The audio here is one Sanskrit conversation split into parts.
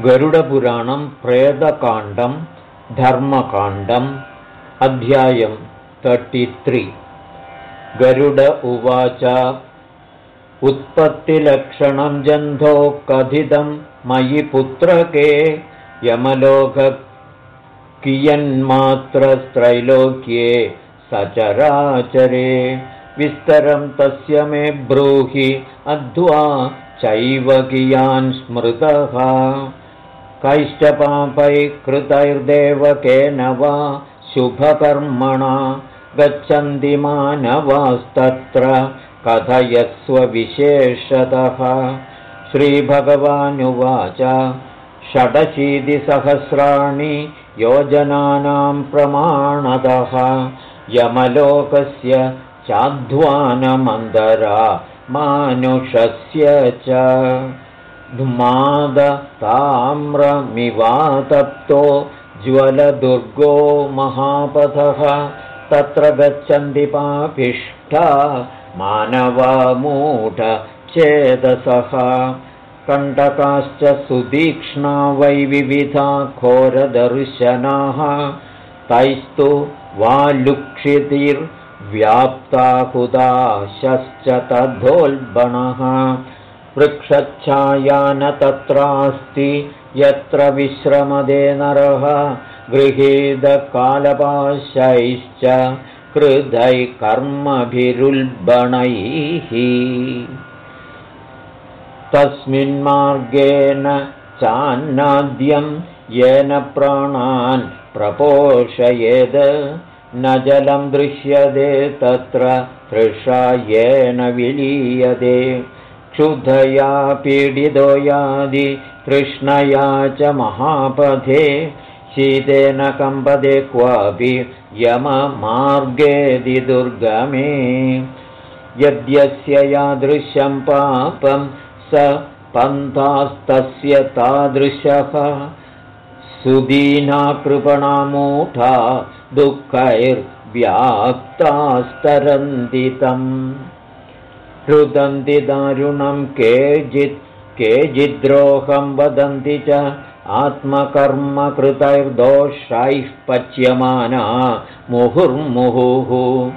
गरुडपुराणं प्रेतकाण्डं धर्मकाण्डम् अध्यायं तर्टित्रि गरुड उवाच उत्पत्तिलक्षणं जन्धो कथितं मयि पुत्रके यमलोककियन्मात्रत्रैलोक्ये सचराचरे। विस्तरं तस्य मे ब्रूहि अध्वा चैव कियान् स्मृतः कैश्च पापैः कृतैर्देवकेन वा शुभकर्मणा गच्छन्ति मानवास्तत्र कथयस्वविशेषतः श्रीभगवानुवाच षडशीतिसहस्राणि योजनानां प्रमाणतः यमलोकस्य चाध्वानमन्दरा मानुषस्य च धुमादताम्रमिवातप्तो ज्वलदुर्गो महापथः तत्र गच्छन्ति पापिष्ठा मानवामूढचेदसः कण्टकाश्च सुदीक्ष्णा वै विविधा घोरदर्शनाः। तैस्तु वालुक्षितिर्व्याप्ताहुदाशश्च तद्धोल्बणः वृक्षच्छाया न तत्रास्ति यत्र विश्रमदे नरः गृहीतकालपाशैश्च कृधैः कर्मभिरुल्बणैः तस्मिन्मार्गेण चान्नाद्यं येन प्राणान् प्रपोषयेद्। न जलं दृश्यते तत्र तृषा येन विलीयते क्षुधया पीडितो यादि तृष्णया च महापथे शीतेन कम्पदे क्वापि यममार्गेदि दुर्गमे। यद्यस्य यादृशं पापं स पन्थास्तस्य तादृशः। सुदीना कृपणामूढा दुःखैर्व्याप्तास्तरन्दितम् रुदन्ति दारुणं केचित् केचिद्रोहं वदन्ति च आत्मकर्मकृतैर्दोषैः पच्यमाना मुहुर्मुहुः।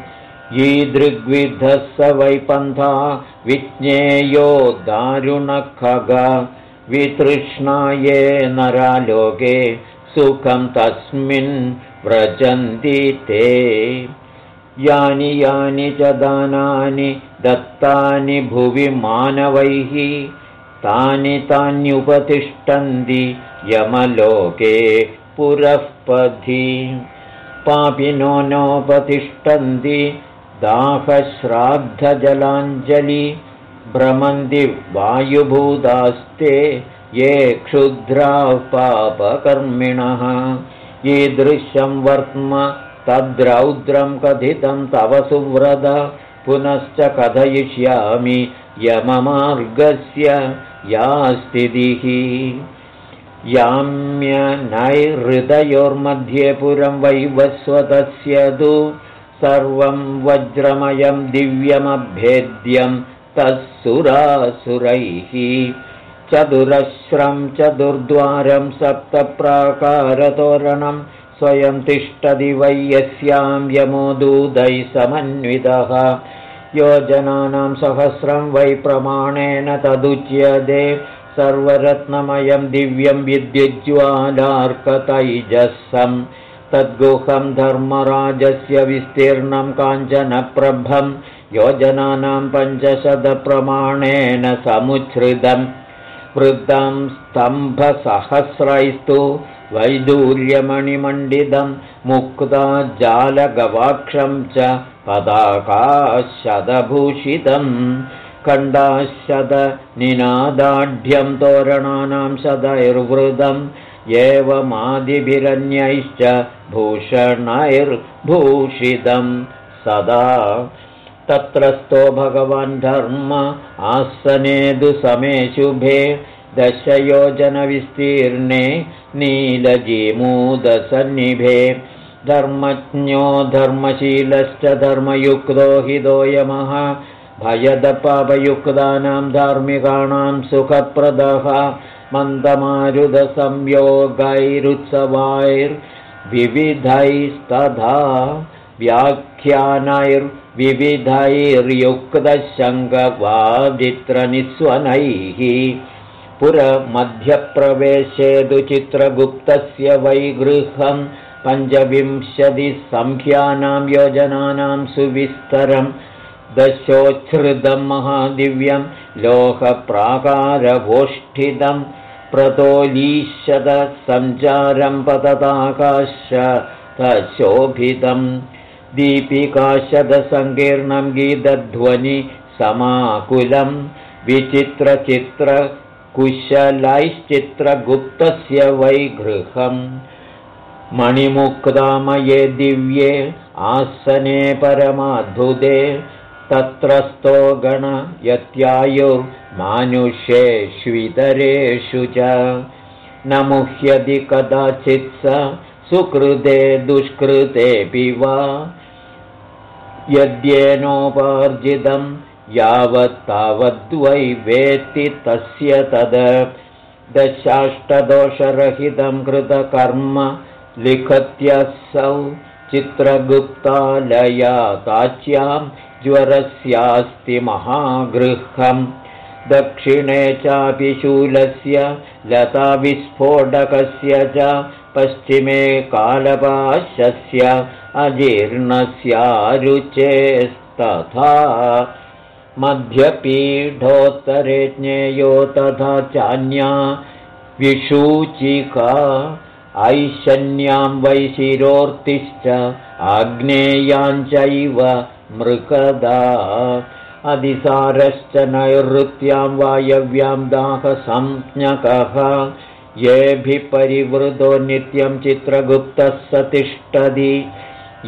यीदृग्विधः स वैपन्था विज्ञेयो दारुणखग। वितृष्णाये नरालोके सुखं तस्मिन् व्रजन्ति ते। यानि यानि च दानानि दत्तानि भुवि मानवैः तानि तान्युपतिष्ठन्ति यमलोके पुरःपथि पापिनो नोपतिष्ठन्ति दाहश्राद्धजलाञ्जलि भ्रमन्ति वायुभूतास्ते ये क्षुद्राः पापकर्मिणः। ईदृशं वर्त्म तद्रौद्रं कथितं तव सुव्रत पुनश्च कथयिष्यामि यममार्गस्य या स्थितिः। याम्यनैहृदयोर्मध्ये पुरं वैवस्वतस्य तु सर्वं वज्रमयं दिव्यमभेद्यं तत्सुरासुरैः। चतुरश्रं चतुर्द्वारं सप्तप्राकारतोरणं स्वयं तिष्ठति वै यस्यां यमोदूतैः समन्वितः। योजनानां सहस्रं वै प्रमाणेन तदुच्यते। सर्वरत्नमयं दिव्यं विद्युज्ज्वालार्कतैजसं तद्गुहं धर्मराजस्य विस्तीर्णं काञ्चनप्रभं। योजनानां पञ्चशतप्रमाणेन समुच्छ्रितम् वृद्धं स्तम्भसहस्रैस्तु वैदूर्यमणिमण्डितं मुक्ता जालगवाक्षं च पदाकाशदभूषितम् खण्डाशदनिनादाढ्यं तोरणानां सदैर्वृदम् एवमादिभिरन्यैश्च भूषणैर्भूषितं सदा। तत्रस्थो भगवान् धर्म आसनेदु समे शुभे दशयोजनविस्तीर्णे नीलजीमूदसन्निभे धर्मज्ञो धर्मशीलश्च धर्मयुक्तो भयदपापयुक्तानां धार्मिकाणां सुखप्रदः मन्दमारुदसंयोगैरुत्सवाैर्विविधैस्तथा व्याख्यानैर्विविधैर्युक्तशङ्गवादित्रनिस्वनैः पुरमध्यप्रवेशेदु चित्रगुप्तस्य वैगृहं पञ्चविंशतिसङ्ख्यानां योजनानां सुविस्तरं दशोच्छ्रितं महादिव्यं लोकप्राकारगोष्ठितं प्रतोलीशदसञ्चारं पतताकाशतशोभितं दीपिकाशदसङ्कीर्णं गीतध्वनिसमाकुलं विचित्रचित्रकुशलैश्चित्रगुप्तस्य वैगृहम् मणिमुक्तामये दिव्ये आसने परमाद्भुते तत्रस्थो गणयत्यायुर्मानुषेष्वितरेषु च। न मुह्यति कदाचित् स सुकृते दुष्कृतेऽपि वा। यद्येनोपार्जितं यावत्तावद्वै वेत्ति तस्य तद। दशाष्टदोषरहितं कृतकर्म लिखत्यसौ चित्रगुप्तालया ताच्यां ज्वरस्यास्ति महागृहम्। दक्षिणे चापि शूलस्य लताविस्फोटकस्य च पश्चिमे कालपाशस्य अजीर्णस्यारुचेस्तथा मध्यपीठोत्तरे ज्ञेयो तथा चान्या विषूचिका ऐशन्यां वैशिरोर्तिश्च आग्नेयाञ्चैव मृकदा अधिसारश्च नैऋत्यां वायव्यां दाहसंज्ञकः येभिः परिवृतो नित्यं चित्रगुप्तः स तिष्ठति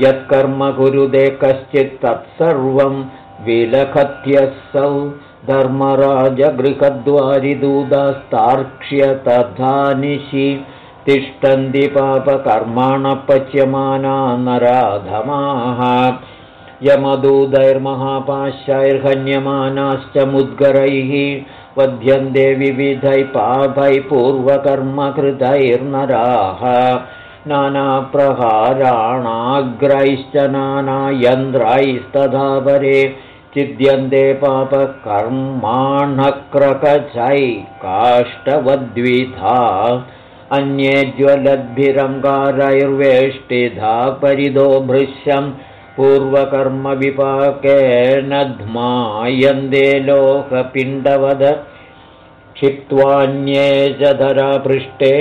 यत्कर्म कुरुदे कश्चित् तत्सर्वं विलखत्यसौ धर्मराजगृहद्वारिदूतास्तार्क्ष्य तथा निशि तिष्ठन्ति पापकर्माणः पच्यमाना नराधमाः यमदूतैर्महापाशैर्हन्यमानाश्च मुद्गरैः वध्यन्ते विविधैः पापैः पूर्वकर्मकृतैर्नराः नानाप्रहाराणाग्रैश्च नानायन्त्रैस्तथा परे चिद्यन्ते पापकर्माणक्रकचै काष्ठवद्विधा अन्ये ज्वलद्भिरङ्गारैर्वेष्टिधा परिदो भृश्यं पूर्वकर्मविपाकेन ध्मायन्दे लोकपिण्डवद। क्षिप्त्वान्ये च धरापृष्ठे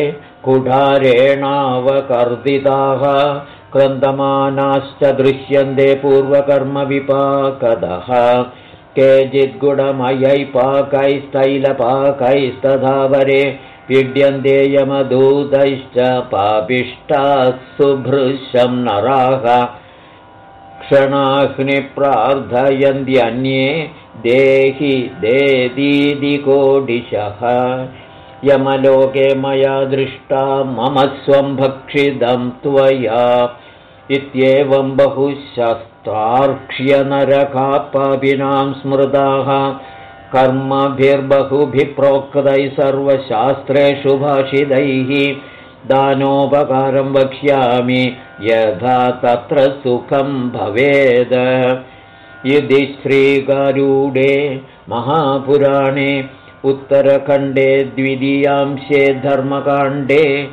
कुठारेणावकर्दिताः क्रन्दमानाश्च दृश्यन्ते पूर्वकर्मविपाकदः। केचिद्गुडमयैपाकैस्तैलपाकैस्तथा वरे पीड्यन्ते यमदूतैश्च पापिष्टाः सुभृशं नराः। क्षणाग्निप्रार्थयन्त्यन्ये देहि देदीदिकोडिशः। यमलोके मया दृष्टा मम स्वं भक्षितं त्वया इत्येवं बहुशस्त्रार्क्ष्यनरकापापिनां स्मृताः। कर्मभिर्बहुभिः प्रोक्तैः सर्वशास्त्रेषु भाषितैः। दानोपकारं वक्ष्यामि यथा तत्र सुखं भवेद। यदि श्रीगारूडे महापुराणे उत्तरखण्डे द्वितीयांशे धर्मकाण्डे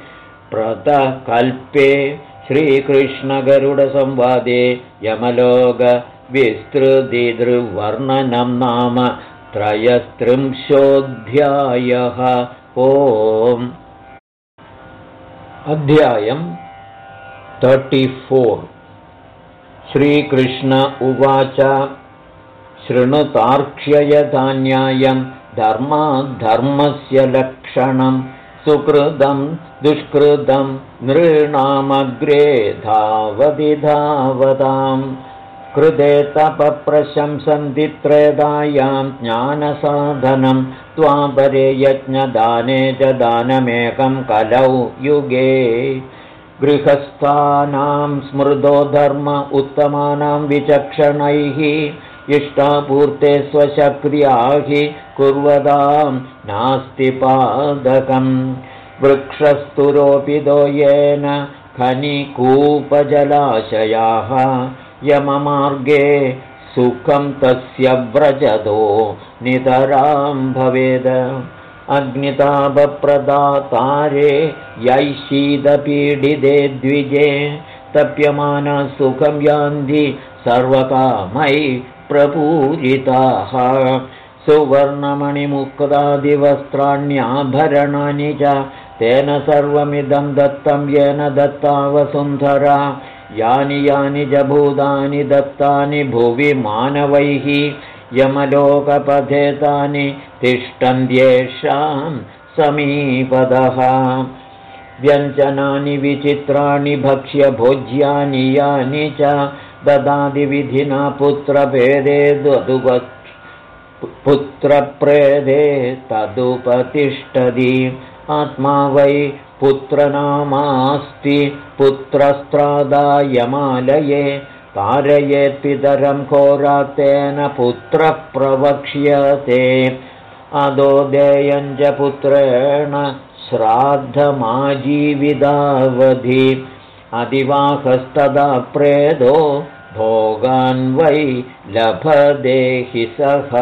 प्रतकल्पे श्रीकृष्णगरुडसंवादे यमलोकविस्तृतिर्वर्णनं नाम त्रयस्त्रिंशोऽध्यायः। ओम्। अध्यायम् तर्टिफोर् श्रीकृष्ण उवाच। शृणुतार्क्ष्ययधान्यायं धर्माद्धर्मस्य लक्षणं सुकृतं दुष्कृतं नृणामग्रे धावति धावताम् कृते तपप्रशंसन्ति त्रेदायां ज्ञानसाधनं। त्वापरे यज्ञदाने च दानमेकं कलौ युगे। गृहस्थानां स्मृतो धर्म उत्तमानां विचक्षणैः इष्टापूर्ते स्वशक्रिया हि कुर्वदां नास्ति पादकम्। वृक्षस्तुरोपितो येन खनिकूपजलाशयाः। यममार्गे सुखं तस्य व्रजतो नितरां भवेद। अग्नितापप्रदातारे यैशीदपीडिते द्विजे। तप्यमानसुखं यान्ति सर्वकामै प्रपूरिताः सुवर्णमणिमुक्तादिवस्त्राण्याभरणानि च तेन सर्वमिदं दत्तं येन दत्ता वसुन्धरा यानि यानि च भूतानि दत्तानि भुवि मानवैः। यमलोकपथे तानि तिष्ठन्त्येषां समीपदः। व्यञ्जनानि विचित्राणि भक्ष्यभोज्यानि यानि च ददादिविधिना पुत्रभेदे ददुप पुत्रप्रेदे तदुपतिष्ठति। आत्मा वै पुत्रनामास्ति। पुत्रस्त्रादायमालये। कारयेत्पितरं घोरातेन पुत्रप्रवक्ष्यते। अदो देयञ्च पुत्रेण श्राद्धमाजीविदावधि अधिवाहस्तदा प्रेदो भोगान् वै लभदेहि सः।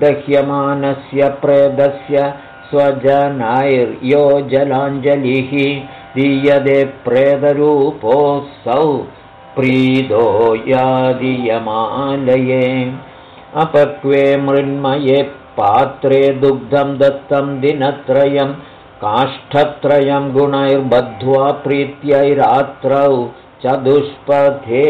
दह्यमानस्य प्रेदस्य स्वजनैर्यो जलाञ्जलिः दीयते प्रेतरूपोऽसौ प्रीदो यादियमालये। अपक्वे मृण्मये पात्रे दुग्धं दत्तं दिनत्रयं काष्ठत्रयं गुणैर्बद्ध्वा प्रीत्यैरात्रौ चतुष्पथे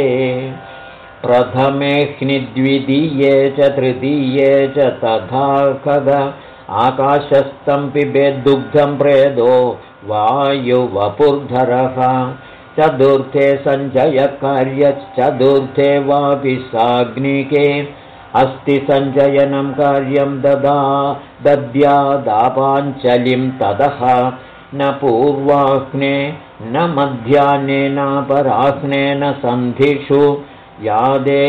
प्रथमेऽग्निद्वितीये च तृतीये च तथा खग आकाशस्थं पिबेद्दुग्धं प्रेदो वायुवपुर्धरः। चतुर्थे सञ्जयकार्यश्चतुर्थे वापि साग्निके अस्ति सञ्चयनं कार्यं ददा दद्यादापाञ्चलिं ततः न पूर्वाह्ने न मध्याह्ने न सन्धिषु। यादे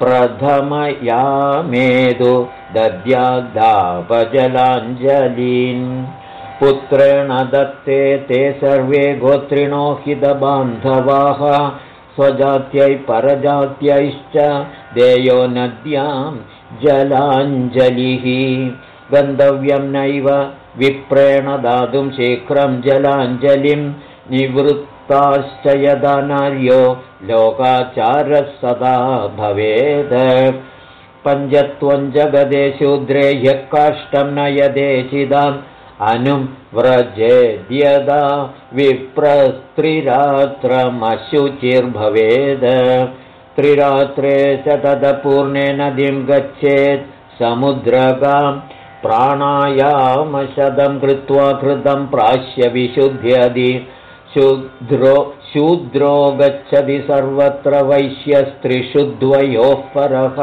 प्रथमयामेदु दद्यादापजलाञ्जलीन् पुत्रेण दत्ते ते सर्वे गोत्रिणो हितबान्धवाः स्वजात्यै परजात्यैश्च देयो नद्यां जलाञ्जलिः। गन्तव्यं नैव विप्रेण दातुं शीघ्रं जलाञ्जलिं निवृत्ताश्च यदा नार्यो लोकाचारः सदा भवेत् पञ्चत्वं जगदे शूद्रे ह्यः काष्ठं नयदे चिदाम् अनुं व्रजेद्यदा विप्रस्त्रिरात्रमशुचिर्भवेद त्रिरात्रे च तदपूर्णे नदीं गच्छेत् समुद्रगां प्राणायामशतं कृत्वा कृतं प्राश्य विशुध्यदि शूद्रो शूद्रो गच्छति सर्वत्र वैश्यस्त्रिषुद्वयोः परः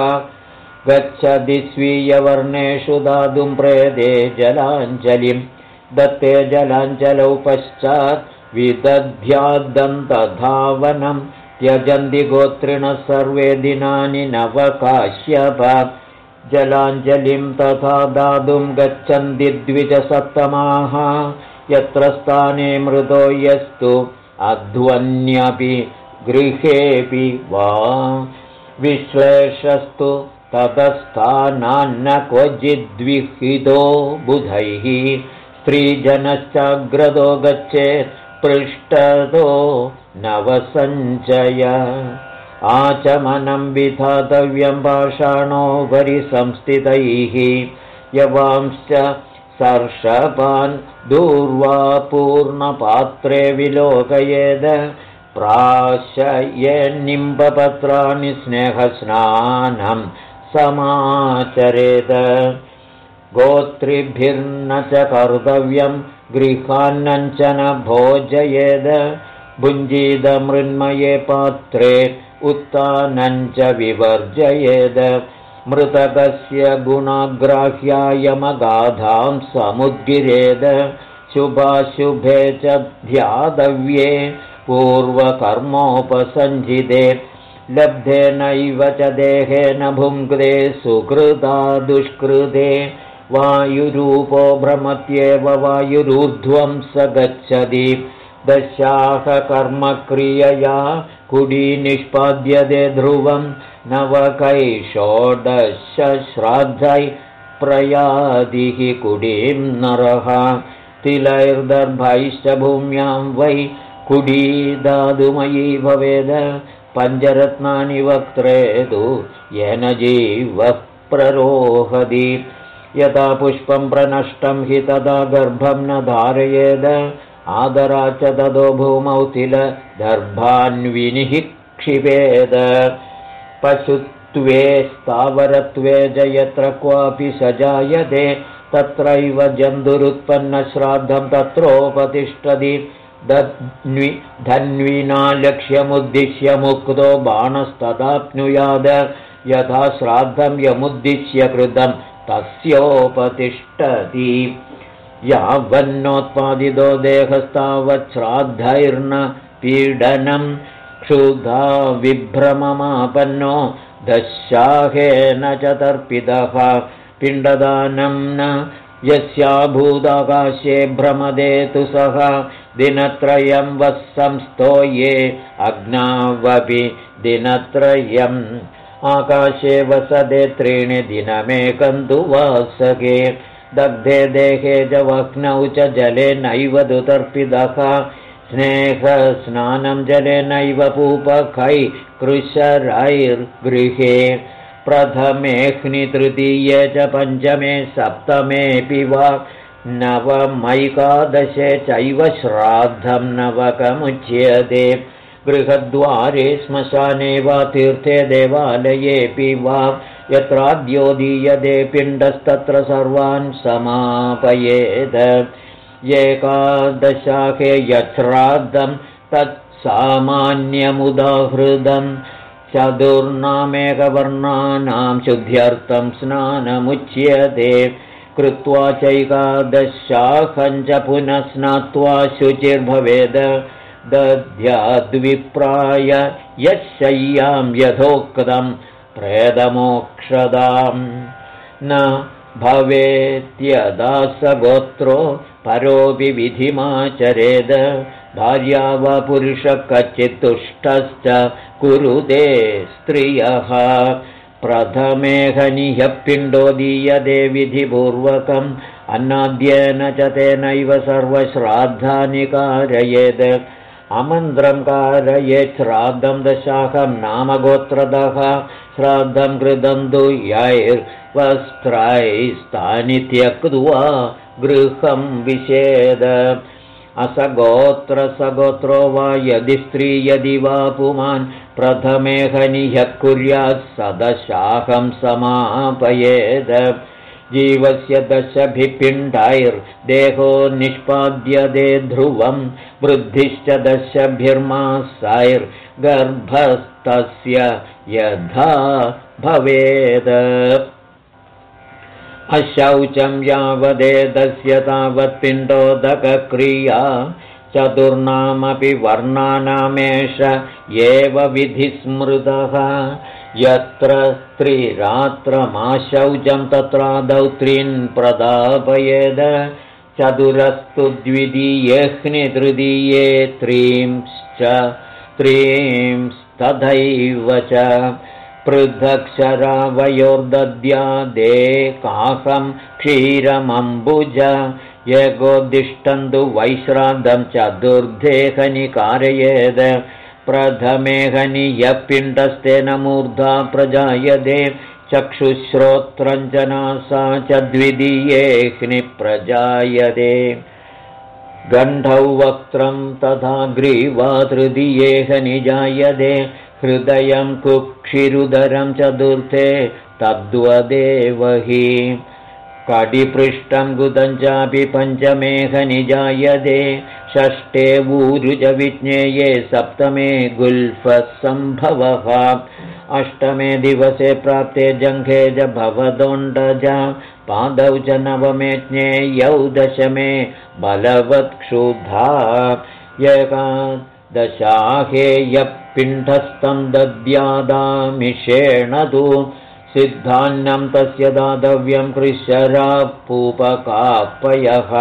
गच्छति स्वीयवर्णेषु दातुं प्रेदे जलाञ्जलिं दत्ते जलाञ्जलौ पश्चात् विदध्यादन्तधावनं त्यजन्ति गोत्रिणः सर्वे दिनानि नवकाश्यप। जलाञ्जलिं तथा दातुं गच्छन्ति द्विजसप्तमाः यत्र स्थाने मृदो यस्तु अध्वन्यपि गृहेऽपि वा। विश्लेषस्तु ततस्थानान्न क्वचिद्विहितो बुधैः स्त्रीजनश्चाग्रतो गच्छेत् पृष्ठतो नवसञ्चय। आचमनं विधातव्यं पाषाणोपरि संस्थितैः यवांश्च सर्षपान् दूर्वापूर्णपात्रे विलोकयेद। प्राशयेन्निम्बपत्राणि स्नेहस्नानम् समाचरेत। गोत्रिभिर्न च कर्तव्यं गृहान्नञ्चन भोजयेद। भुञ्जीदमृन्मये पात्रे उत्तानञ्च विवर्जयेद। मृतकस्य गुणाग्राह्यायमगाधां समुद्गिरेद। शुभाशुभे च ध्यातव्ये पूर्वकर्मोपसञ्जिते लब्धेनैव च देहेन भुङ्क्ते सुकृता दुष्कृते वायुरूपो भ्रमत्येव वायुरूर्ध्वं स गच्छति। दशाहकर्मक्रियया कुडी निष्पाद्यते ध्रुवं। नवकैषोडशश्राद्धै प्रयादिः कुडीं नरः। तिलैर्दर्भैश्च भूम्यां वै कुडी दातुमयी भवेद पञ्चरत्नानि वक्त्रेतु येन जीवः प्ररोहति यथा पुष्पं प्रनष्टं हि तदा गर्भं न धारयेद। आदरा च तदो भूमौ दर्भान्विनिः क्षिपेद पशुत्वे स्थावरत्वे च यत्र क्वापि स जायते तत्रैव जन्तुरुत्पन्नश्राद्धं तत्रोपतिष्ठति धन्वि धन्विना लक्ष्यमुद्दिश्य मुक्तो बाणस्तदाप्नुयाद। यथा श्राद्धं यमुद्दिश्य कृतं तस्योपतिष्ठति। यावन्नोत्पादितो देहस्तावत् श्राद्धैर्न पीडनं क्षुधा विभ्रममापन्नो दशाहेन च तर्पितः पिण्डदानं न यस्याभूदाकाशे भ्रमदेतु सः दिनत्रयं वः संस्तो ये अग्नावपि दिनत्रयम्। आकाशे वसदे त्रीणि दिनमेकं तु वासके दग्धे देहे च वह्नौ च जलेनैव दुतर्पितः स्नेहस्नानं जलेनैव पूपखै कृशरैर्गृहे प्रथमेऽह्नि तृतीये च पञ्चमे सप्तमेऽपि वा नवमैकादशे चैव श्राद्धं नवकमुच्यते। गृहद्वारे श्मशाने वा तीर्थे देवालयेऽपि वा यत्राद्यो दीयते पिण्डस्तत्र सर्वान् समापयेद एकादशाखे यच्छ्राद्धं तत्सामान्यमुदाहृदम् चतुर्णामेकवर्णानां शुद्ध्यर्थं स्नानमुच्यते। कृत्वा चैकादशाखञ्च पुनः स्नात्वा शुचिर्भवेद। दद्याद्विप्राय यशय्यां यथोक्तम् प्रेदमोक्षदाम्। न भवेत्यदासगोत्रो परोऽपि विधिमाचरेद भार्या वा पुरुषः कच्चित्तुष्टश्च कुरुते स्त्रियः। प्रथमेहनिह्यः पिण्डो दीयते विधिपूर्वकम् अन्नाद्येन च तेनैव सर्वश्राद्धानि कारयेत्। अमन्त्रं कारयेत् श्राद्धं दशाहं नामगोत्रदः श्राद्धं कृतं तु यैर्वस्त्रैस्तानि त्यक्त्वा गृहं विषेद असगोत्रसगोत्रो वा यदि स्त्री यदि वा पुमान् प्रथमे हनिह्यः कुर्यात् सदशाहं समापयेद। जीवस्य दशभिपिण्डैर्देहो निष्पाद्यते ध्रुवं वृद्धिश्च दशभिर्मासैर्गर्भस्तस्य यथा भवेद अशौचं यावदेदस्य तावत्पिण्डोदकक्रिया चतुर्णामपि वर्णानामेष एव विधिस्मृतः। यत्र त्रिरात्रमाशौचं तत्रादौ त्रीन् प्रदापयेद चतुरस्तु द्वितीयेऽह्नि तृतीये त्रींश्च त्रींस्तथैव च पृथक्शरावयोर्दद्यादे काहं क्षीरमम्बुज यगोदिष्टन्तु वैश्राद्धं चतुर्धेहनिकारयेद प्रथमेहनि यः मूर्धा प्रजायते चक्षुश्रोत्रञ्जनासा च द्वितीयेऽह्नि प्रजायते गण्ढौ वक्त्रं तथा ग्रीवा तृतीयेहनि जायते हृदयं कुक्षिरुदरं चतुर्थे तद्वदेव हि कटिपृष्ठं गुदञ्चापि पञ्चमेहनिजायते षष्ठे ऊरुजविज्ञेये सप्तमे गुल्फसम्भवः। अष्टमे दिवसे प्राप्ते जङ्घे च भवदोण्डज। पादौ च नवमे ज्ञेयौ दशमे बलवत्क्षुधा दशाहेयः पिण्ठस्थं दद्यादामिषेण तु सिद्धान्नं तस्य दातव्यं कृशरापूपकापयः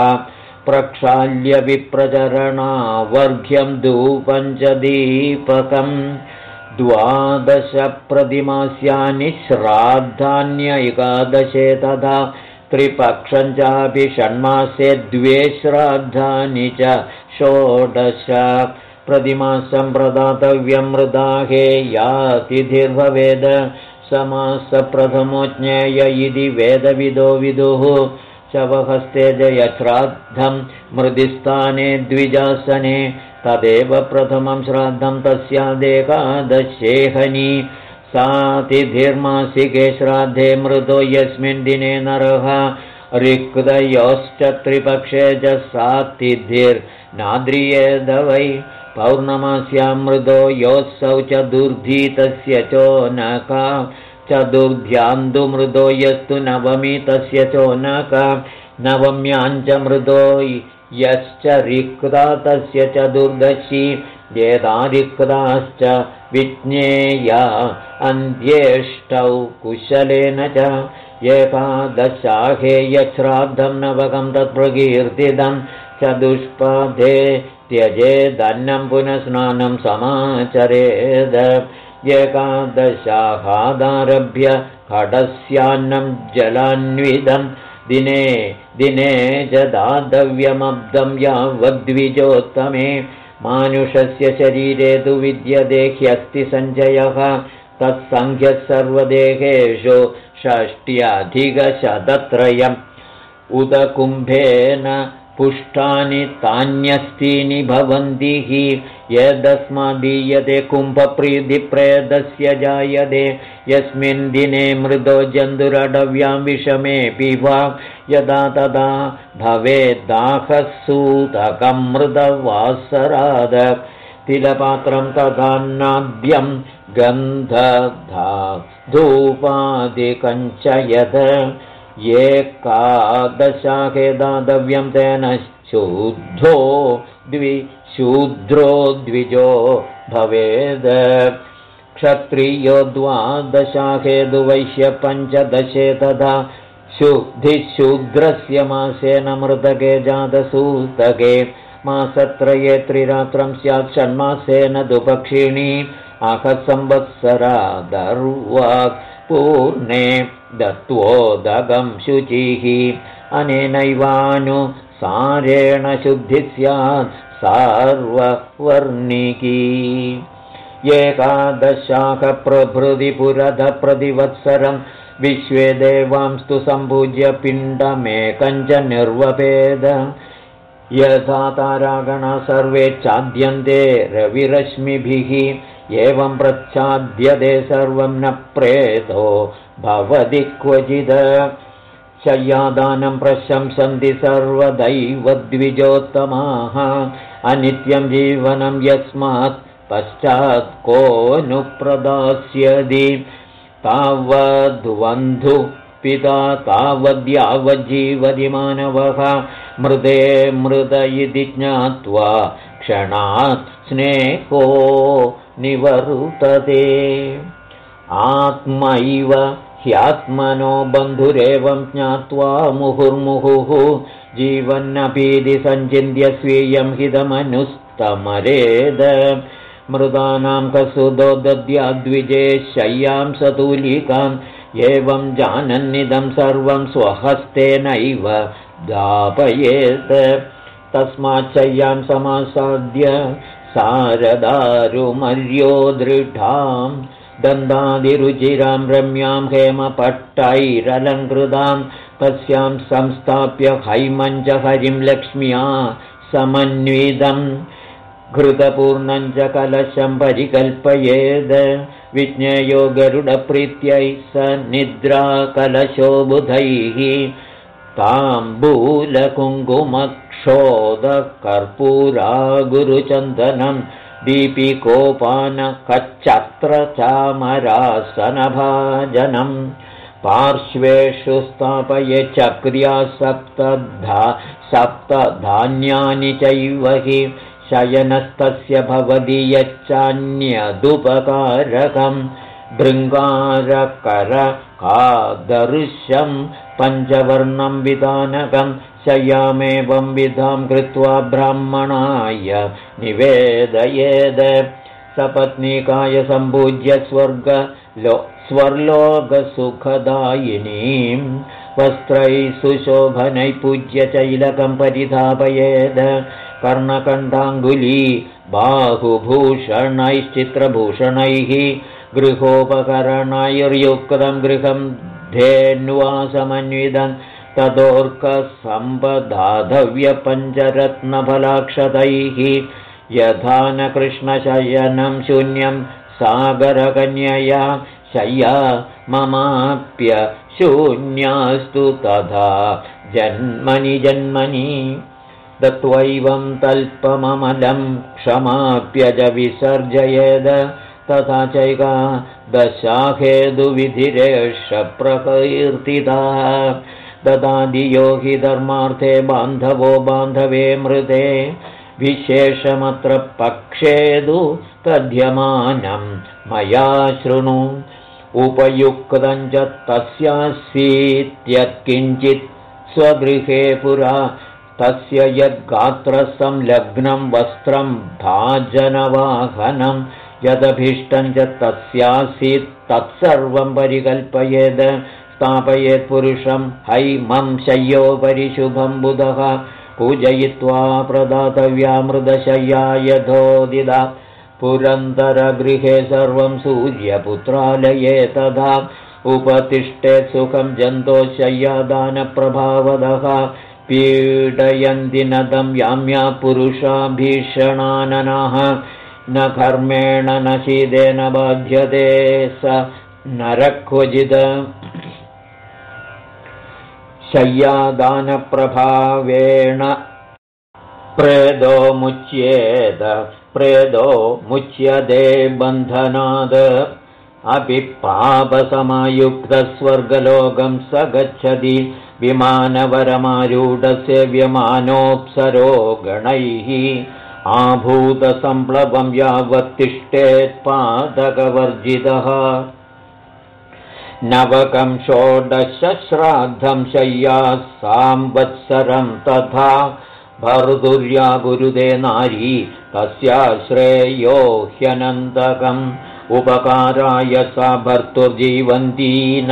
प्रक्षाल्य विप्रचरणावर्घ्यं धूपञ्चदीपकम्। द्वादशप्रतिमास्यानि श्राद्धान्यैकादशे तथा त्रिपक्षं चापि षण्मासे द्वे श्राद्धानि च षोडश प्रतिमासं प्रदातव्यं मृदाहे यातिथिर्भवेद समासप्रथमो ज्ञेय इति वेदविदो विदुः शवहस्ते जयश्राद्धं मृदिस्थाने द्विजासने तदेव प्रथमं श्राद्धं तस्यादेकादशेहनी सातिधिर्मासिके श्राद्धे मृदो यस्मिन् दिने नरः रिक्तयोश्च त्रिपक्षे च सातिधिर्नाद्रियेद वै पौर्णमास्यां मृदो योत्सौ च दुर्धीतस्य चोनका चतुर्ध्यान्दुमृदो यस्तु नवमी तस्य चोनका नवम्याञ्च मृदो यश्च रिक्ता तस्य चतुर्दशी रिक्ताश्च विज्ञेया अन्त्येष्टौ कुशलेन च एकादशाहे यश्राद्धं नवकं तत्प्रकीर्तितं चतुष्पादे त्यजेदन्नं पुनः स्नानं समाचरेद। एकादशाहादारभ्य खडस्यान्नं जलान्विदं दिने दिने च दातव्यमब्दं यावद्विजोत्तमे। मानुषस्य शरीरे तु विद्यते ह्यस्ति सञ्चयः तत्सङ्ख्यः सर्वदेहेषु षष्ट्यधिकशतत्रयम्। उदकुम्भेन पुष्टानि तान्यस्तीनि भवन्ति हि यदस्मादीयते कुम्भप्रीतिप्रेदस्य जायते। यस्मिन् दिने मृदो जन्तुरडव्यां विषमेऽपि वा यदा तदा भवेद्दाहसूतकं मृदवासराद। तिलपात्रं तथा नाद्यं गन्धधा धूपादिकञ्च यद एकादशाखे दातव्यं तेन शूद्धो द्विशूद्रो द्विजो भवेद्। क्षत्रियो द्वादशाखे दुवैश्य पञ्चदशे तथा शुद्धिशूद्रस्य मासेन मृतके जातसूतके। मासत्रये त्रिरात्रं स्यात् षण्मासेन दुपक्षिणी। आहसंवत्सरादर्वाक् पूर्णे दत्त्वोदगं शुचिः। अनेनैवानुसारेण शुद्धिः स्यात् सार्ववर्णिकी। एकादशाखप्रभृति पुरधप्रतिवत्सरं विश्वे देवांस्तु सम्पूज्य पिण्डमेकञ्च निर्वपेद यथा तारागणा सर्वे चाद्यन्ते रविरश्मिभिः एवं प्रच्छाद्यते सर्वं न प्रेतो। भवति क्वचिद। शय्यादानं प्रशंसन्ति सर्वदैव द्विजोत्तमाः अनित्यं जीवनं यस्मात् पश्चात् को नु प्रदास्यति। तावद्वन्धु पिता तावद्यावज्जीवति मानवः मृदे मृद इति ज्ञात्वा क्षणात् स्नेहो निवर्तते। आत्मैव ह्यात्मनो बन्धुरेवं ज्ञात्वा मुहुर्मुहुः। जीवन्नपीति सञ्चिन्त्य स्वीयं हितमनुस्तमरेद। मृदानां कसुदो दद्याद्विजे शय्यां सतूलिकाम् एवं जानन्निदं सर्वं स्वहस्तेनैव दापयेत् तस्माच्छय्यां समासाद्य सारदारुमर्यो दृढां दन्दादिरुचिरां रम्यां हेमपट्टैरलङ्कृतां तस्यां संस्थाप्य हैमञ्च हरिं लक्ष्म्या समन्वितम् घृतपूर्णं च कलशं परिकल्पयेद् विज्ञेयो गरुडप्रीत्यै स निद्राकलशो बुधैः ताम्बूलकुङ्कुमक्षोदकर्पूरा गुरुचन्दनं दीपिकोपानकच्चत्रचामरासनभाजनं पार्श्वेषु स्थापये चक्र्या सप्तधा सप्तधान्यानि चैव हि शयनस्तस्य भवति यच्चान्यदुपकारकम्। भृङ्गारकरकादृश्यं पञ्चवर्णं विधानकं शय्यामेवं विधां कृत्वा ब्राह्मणाय निवेदयेद। सपत्नीकाय सम्पूज्य स्वर्ग स्वर्लोकसुखदायिनीं वस्त्रैः सुशोभनैः पूज्य चैलकं परिधापयेद कर्णकण्ठाङ्गुली बाहुभूषणैश्चित्रभूषणैः गृहोपकरणैर्युक्तं गृहं धेन्वासमन्वितं ततोऽर्कसम्पदाधव्यपञ्चरत्नफलाक्षतैः यथा न कृष्णशयनं शून्यं सागरकन्यया शय्या ममाप्य शून्यास्तु तथा जन्मनि जन्मनि दत्वैवं तल्पममलं क्षमाप्यज विसर्जयेद तथा चैका प्रकीर्तितः। ददादियो हि धर्मार्थे बान्धवो बान्धवे मृते विशेषमत्र पक्षेदु तध्यमानं मया शृणु। उपयुक्तं च तस्यासीत्यत्किञ्चित् स्वगृहे पुरा तस्य यद्गात्रसंलग्नं वस्त्रं भाजनवाहनं यदभीष्टं च तस्यासीत् तत्सर्वं परिकल्पयेद् स्थापयेत् पुरुषं हैमं शय्योपरि शुभं बुधः। पूजयित्वा प्रदातव्यामृदशय्या यथोदिदा पुरन्तरगृहे सर्वं सूर्यपुत्रालये तथा उपतिष्ठेत् सुखं जन्तो शय्यादानप्रभावदः पीडयन्ति नदं याम्या पुरुषा भीषणाननः न कर्मेण न शीदेन बाध्यते स नरक्वजिद शय्यादानप्रभावेण प्रेदो मुच्येद प्रेदो मुच्यते बन्धनाद। अपि पापसमयुक्तस्वर्गलोकं स गच्छति विमानवरमारूढसेव्यमानोऽप्सरो गणैः आभूतसम्प्लवं यावत्तिष्ठेत्पादकवर्जितः नवकं षोडशश्राद्धं शय्या सांवत्सरं तथा भर्दुर्या गुरुदे नारी तस्याश्रेयो ह्यनन्दकम्। उपकाराय सा भर्तुर्जीवन्तीन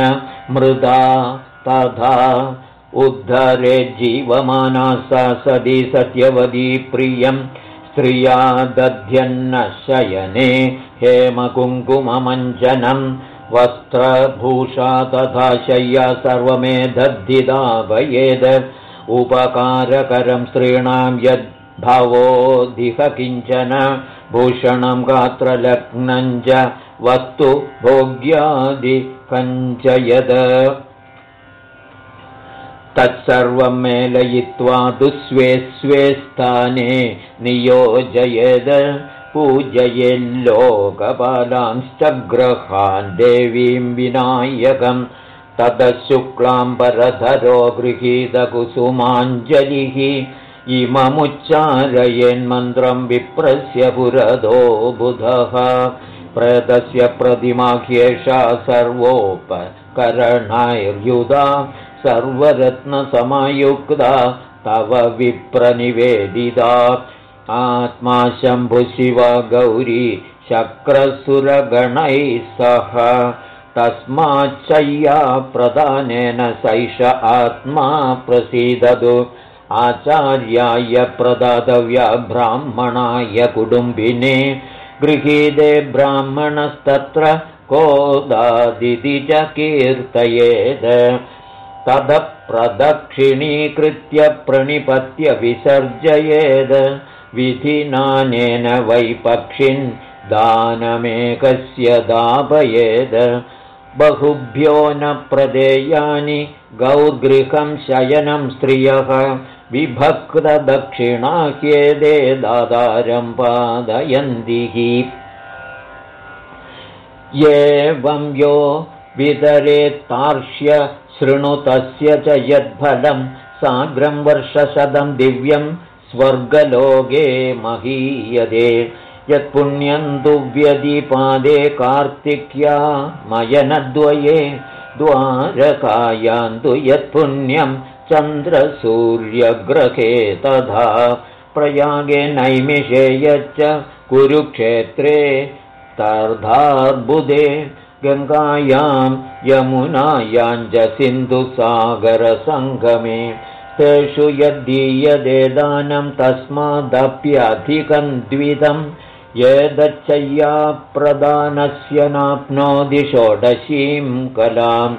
मृदा तथा उद्धरे जीवमाना सा सदी सत्यवदी प्रियं स्त्रिया दध्यन्न शयने हेमकुङ्कुममञ्जनं वस्त्रभूषा तथा शय्या सर्वमे दद्धिदा भयेद उपकारकरं स्त्रीणां यद्भवोऽधिह किञ्चन भूषणं गात्रलग्नं च वस्तु भोग्यादिकञ्चयद तत्सर्वं मेलयित्वा तु स्वे स्थाने नियोजयेद पूजयेल्लोकपालांश्च ग्रहान् देवीं विनायकं ततः शुक्लाम्बरधरो गृहीतकुसुमाञ्जलिः इममुच्चारयेन्मन्त्रं विप्रस्य पुरदो बुधः प्रेतस्य प्रतिमाख्येषा सर्वोपकरणैर्युधा सर्वरत्नसमयुक्ता तव विप्रनिवेदिता। आत्मा शम्भुशिव गौरी शक्रसुरगणैः सह। तस्माच्चय्या प्रदानेन सैष आत्मा प्रसीदतु। आचार्याय प्रदातव्या ब्राह्मणाय कुटुम्बिने। गृहीते ब्राह्मणस्तत्र कोदादिति च कीर्तयेत् ततः प्रदक्षिणीकृत्य प्रणिपत्य विसर्जयेद् विधिनानेन वैपक्षिन् दानमेकस्य दापयेद्। बहुभ्यो न प्रदेयानि गौर्गृहं शयनं स्त्रियः विभक्तदक्षिणाह्येदे दादारं पादयन्तिः यो वितरेत्तार्ष्य शृणु तस्य च यद्फलं साग्रं वर्षशतं दिव्यं स्वर्गलोके महीयते। यत्पुण्यन्तु व्यदिपादे कार्तिक्या मयनद्वये द्वारकायान्तु यत्पुण्यं चन्द्रसूर्यग्रहे तथा। प्रयागे नैमिषे यच्च कुरुक्षेत्रे तर्धार्बुदे गङ्गायां यमुनायाञ्च सिन्धुसागरसङ्गमे तेषु यद्दीयदे दानं तस्मादप्यधिकं द्विधम् यदच्छय्या प्रदानस्य नाप्नोति षोडशीं कलां।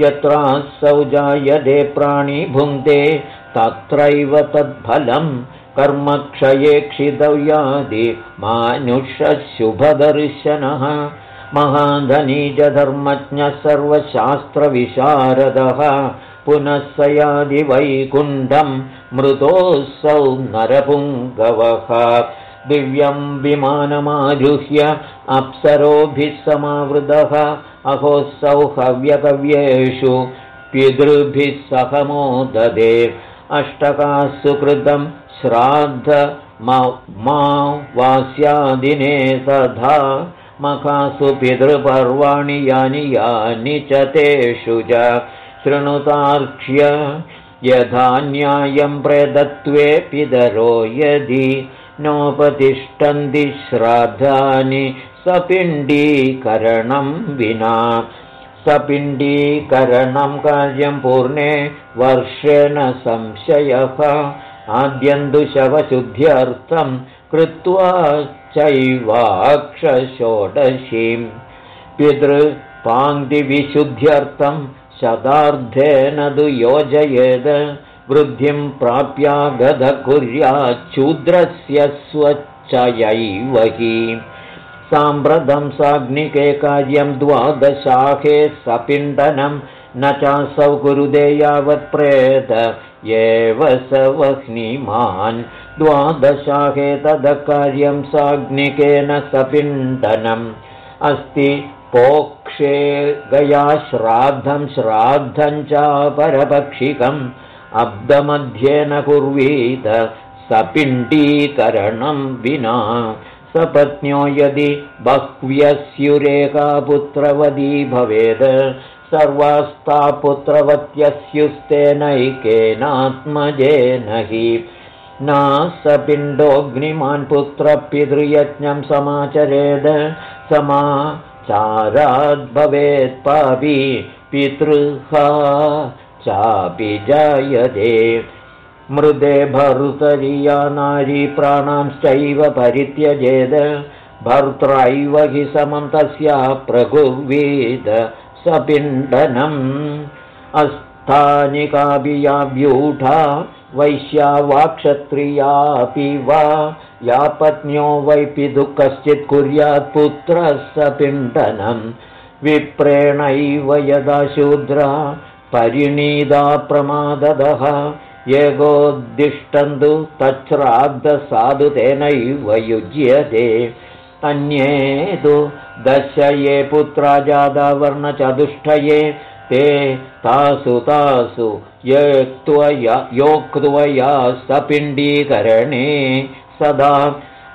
यत्रासौ जायदे प्राणी भुङ्क्ते तत्रैव तत्फलं कर्मक्षये क्षितव्यादि मानुषशुभदर्शनः महाधनीजधर्मज्ञः सर्वशास्त्रविशारदः पुनः स यादिवैकुण्ठं मृतोऽसौ नरपुङ्गवः। दिव्यं विमानमारुह्य अप्सरोभिः समावृतः अहोऽसौ हव्यकव्येषु पितृभिः सह मोददे। अष्टकासु कृतं श्राद्ध मा वास्यादिने तथा मखासु पितृपर्वाणि यानि यानि च तेषु च। शृणुतार्क्ष्य यथा न्यायं प्रदत्त्वे पितरो यदि नोपतिष्ठन्ति श्राद्धानि सपिण्डीकरणं विना। सपिण्डीकरणं कार्यं पूर्णे वर्षेण संशयः। आद्यन्दुशवशुद्ध्यर्थं कृत्वा चैवाक्षषोडशीं पितृपाङ्क्तिविशुद्ध्यर्थं शतार्धेन तु योजयेद्। वृद्धिं प्राप्यागध कुर्याच्छूद्रस्य स्वच्छयैव हि। साम्प्रतं साग्निके कार्यं द्वादशाखे सपिण्डनं न चासौ कुरुदे यावत्प्रेत एव स वह्निमान् द्वादशाखे तदकार्यं साग्निकेन सपिण्डनम् अस्ति पोक्षे गया श्राद्धं श्राद्धं चापरपक्षिकम् अब्दमध्ये न कुर्वीत सपिण्डीकरणं विना सपत्न्यो यदि बह्व्यस्युरेका पुत्रवती भवेद् सर्वास्ता पुत्रवत्यस्युस्तेनैकेनात्मजेन हि। न स पिण्डोऽग्निमान् पुत्रपितृयज्ञं समाचरेद समाचाराद्भवेत्पापि पितृहा। चापि जायते। मृदे भर्तरिया नारी प्राणांश्चैव परित्यजेद। भर्त्रैव हि समं तस्या प्रगुवीद सपिण्डनम् अस्थानिकाभियाव्यूढा वैश्या वा। क्षत्रियापि वा या पत्न्यो वै पितुः कश्चित् कुर्यात् पुत्रः सपिण्डनम् विप्रेणैव यदा शूद्रा परिणीदा प्रमाददः। येगोद्दिष्टन्तु तच्छ्राद्धसाधु तेनैव युज्यते अन्ये तु दशये पुत्रा जादावर्णचतुष्टये ते तासु तासु योक्त्वया सपिण्डीकरणे सदा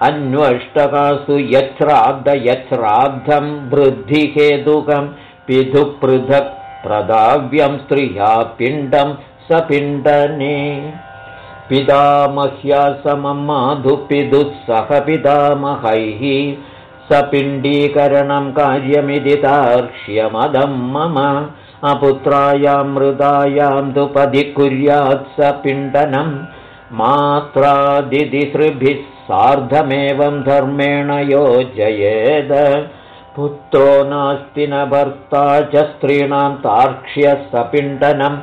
अन्वष्टकासु यच्छ्राद्ध यच्छ्राद्धं वृद्धिहेतुकं पितुपृथक् प्रदाव्यं स्त्रिया पिण्डं सपिण्डने पितामह्या समं माधुपिदुः पितामहैः सपिण्डीकरणं कार्यमिति तार्क्ष्यमदं मम अपुत्रायां मृदायां दुपदि कुर्यात् सपिण्डनं मात्रादितिसृभिः सार्धमेवं धर्मेण योजयेद। पुत्रो नास्ति न भर्ता च स्त्रीणां तार्क्ष्यः सपिण्डनं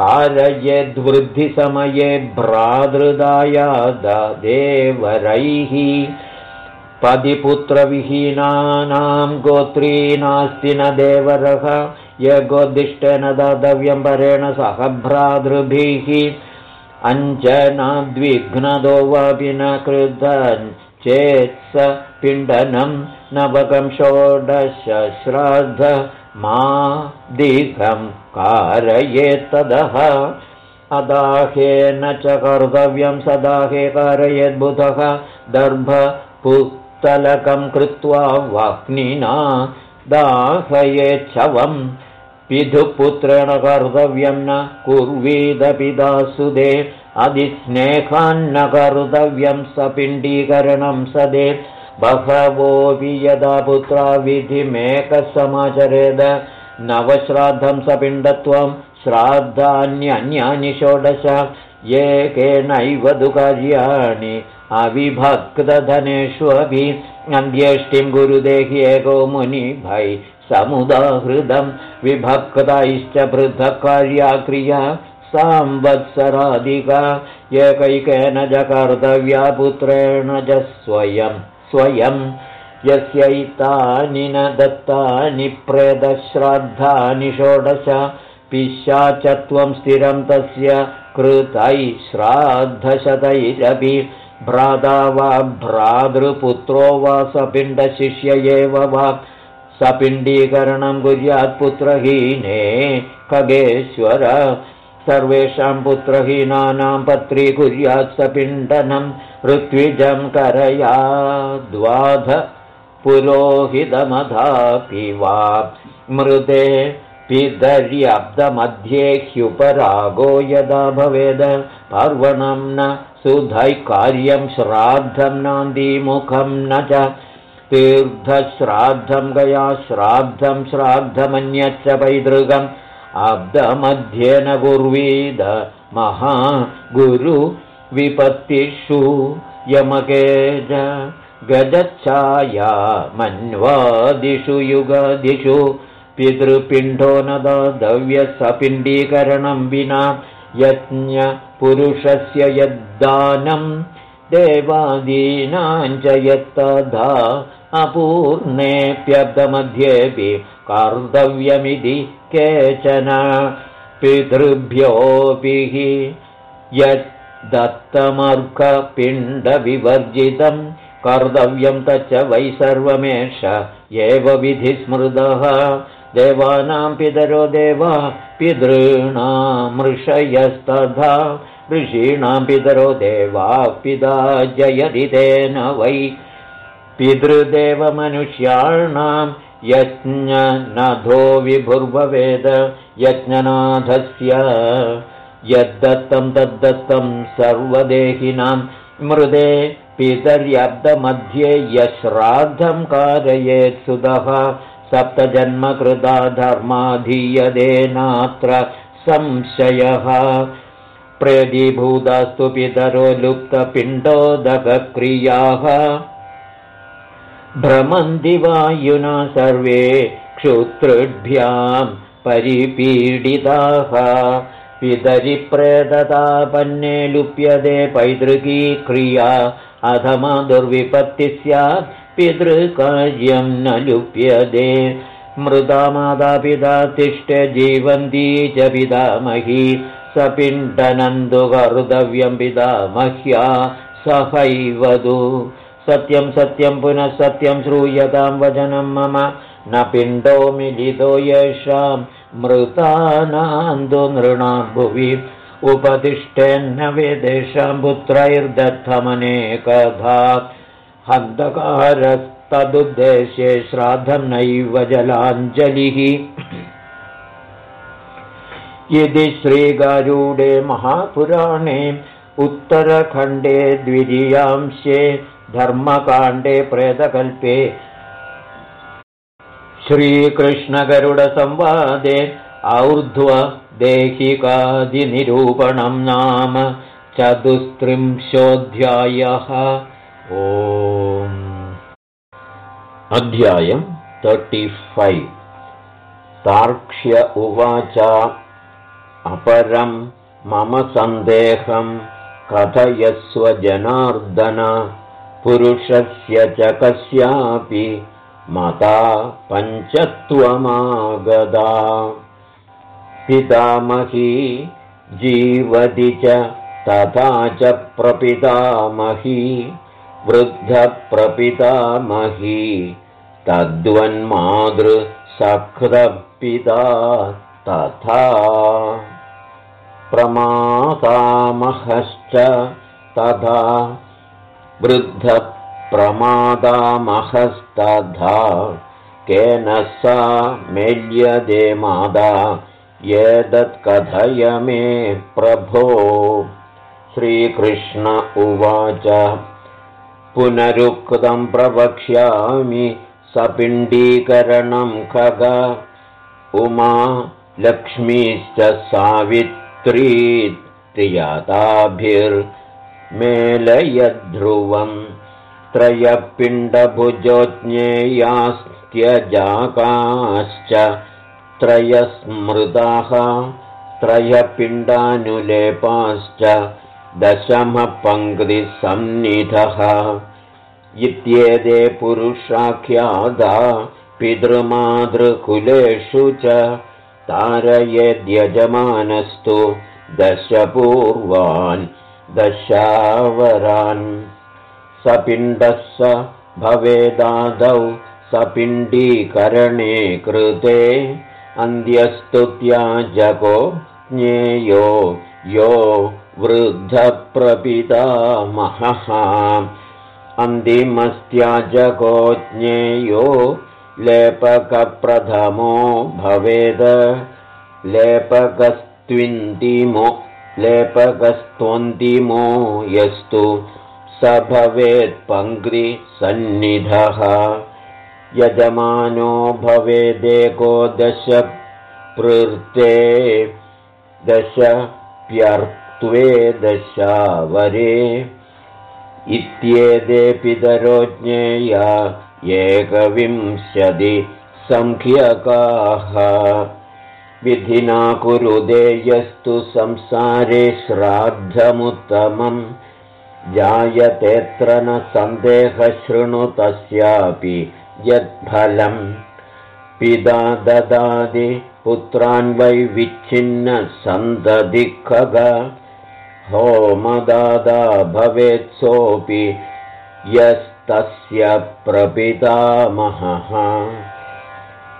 कारयेद्वृद्धिसमये भ्रातृदायादेवरैः पदिपुत्रविहीनानां गोत्री नास्ति न देवरः यगोद्दिष्टेन दातव्यं परेण सह भ्रातृभिः। अञ्जनाद्विघ्नदो वापि न कृतन् चेत् स पिण्डनं नवकं षोडशश्राद्ध मा दीर्घं कारयेत्तदः अदाहेन च कर्तव्यं सदाहे कारयेद्बुधः। दर्भपुत्तलकं कृत्वा वाक्निना दाहयेच्छवम् पिधुपुत्रेण कर्तव्यं न कुर्वीदपिदासुदे अधिस्नेहान्न कर्तव्यं सपिण्डीकरणं सदे बहवोऽपि यदा पुत्रा विधिमेकसमाचरेद नवश्राद्धं सपिण्डत्वं श्राद्धान्यन्यानि षोडश एकेनैव दु कार्याणि अविभक्तधनेषु अपि अन्त्येष्टिं गुरुदेहि एको मुनिभै समुदाहृदं विभक्तैश्च पृथक् कार्याक्रिया सांवत्सराधिका एकैकेन च कर्तव्या पुत्रेण च स्वयं स्वयं यस्यैतानि न दत्तानि प्रेदश्राद्धानि षोडश पिशाचत्वं स्थिरं तस्य कृतैः श्राद्धशतैरपि भ्राता वा भ्रातृपुत्रो वा सपिण्डशिष्य एव वा सपिण्डीकरणं कुर्यात् पुत्रहीने खगेश्वर सर्वेषां पुत्रहीनानां पत्री कुर्यात् सपिण्डनं ऋत्विजं करयाद्वाध पुरोहितमधापि वा। मृते पितर्यब्दमध्ये ह्युपरागो यदा भवेद पर्वणं न सुधैकार्यं श्राद्धं नान्दीमुखं न च तीर्थश्राद्धं गया श्राद्धं श्राद्धमन्यच्च पैतृकम् अब्दमध्ये न कुर्वीद महागुरुविपत्तिषु यमकेज गजच्छाया मन्वादिषु युगादिषु पितृपिण्डो न दातव्यसपिण्डीकरणं विना यज्ञपुरुषस्य यद्दानं देवादीनाञ्च यत्तदा अपूर्णेऽप्यब्दमध्येऽपि कर्तव्यमिति केचन पितृभ्योऽपि यद्दत्तमर्कपिण्डविवर्जितं कर्तव्यं तच्च वै सर्वमेष एव विधिस्मृतः। देवानां पितरो देवा पितॄणामृषयस्तथा ऋषीणां पितरो देवा पिता जयदितेन वै। पितृदेवमनुष्याणां यज्ञनधो विभुर्भवेद यज्ञनाथस्य। यद्दत्तं तद्दत्तं सर्वदेहिनां मृदे पितर्यब्दमध्ये यश्राद्धं कारयेत् सुतः सप्तजन्मकृता धर्माधीयदेनात्र संशयः। प्रेदीभूतास्तु पितरो लुप्तपिण्डोदकक्रियाः भ्रमन्ति वायुना सर्वे क्षुतृभ्यां परिपीडिताः। पितरिप्रेदतापन्ने लुप्यते पैतृकी क्रिया। अधमा दुर्विपत्तिः स्यात् पितृकार्यं न लुप्यते। मृदा मातापिता तिष्ठे जीवन्ती च पितामही सपिण्डनन्दु कर्तव्यं पितामह्या सहैवदु सत्यं सत्यं पुनः सत्यं श्रूयतां वचनं मम न पिण्डो मिलितो येषां मृतानान्दो नृणां भुवि उपतिष्ठेन्न वेदेषां पुत्रैर्दत्तमनेकधा हन्तकारस्तदुद्देश्ये श्राद्धं नैव जलाञ्जलिः। यदि श्रीगारूडे महापुराणे उत्तरखण्डे द्वितीयांशे धर्मकाण्डे प्रेतकल्पे। श्रीकृष्णगरुडसंवादे और्ध्वदेहिकादिनिरूपणं नाम चतुस्त्रिंशोऽध्यायः। ओ अध्यायम् तर्टिफैव् तार्क्ष्य उवाच अपरं मम सन्देहं कथयस्व जनार्दन पुरुषस्य च कस्यापि मता पञ्चत्वमागदा। पितामही जीवति च तथा च प्रपितामही वृद्धप्रपितामही तद्वन्मातृसकृपिता तथा। प्रमादामहश्च तथा वृद्धप्रमादामहस्तथा। केन सा मेल्यदे मादा एतत्कथय मे प्रभो। श्रीकृष्ण उवाच पुनरुक्तं प्रवक्ष्यामि सपिण्डीकरणं खग। उमा लक्ष्मीश्च सावित्रीत्याताभिर्मेलयध्रुवम् त्रयपिण्डभुजोज्ञेयास्त्यजाकाश्च त्रयस्मृताः त्रयपिण्डानुलेपाश्च दशमपङ्क्तिसन्निधः इत्येते पुरुषाख्यादा पितृमातृकुलेषु च तारयेद्यजमानस्तु दशपूर्वान् दशावरान्। सपिण्डः स भवेदादौ सपिण्डीकरणे कृते। अन्त्यस्तुत्याजको ज्ञेयो यो वृद्धप्रपितामहः अन्तिमस्त्याजको ज्ञेयो लेपकप्रथमो भवेद। लेपकस्त्विन्तिमो लेपकस्त्वन्तिमो यस्तु स भवेत्पङ्क्तिसन्निधः यजमानो भवेदेको दश पृर्ते दशप्यर्त्वे दशावरे। इत्येते पितरो ज्ञेया एकविंशति सङ्ख्यकाः विधिना कुरुदे यस्तु संसारे श्राद्धमुत्तमम्। जायतेऽत्र न सन्देहशृणु तस्यापि यत्फलम् पिता ददाति पुत्रान् वै विच्छिन्न सन्तधिखग होमदादा भवेत्सोऽपि यस्तस्य प्रपितामहः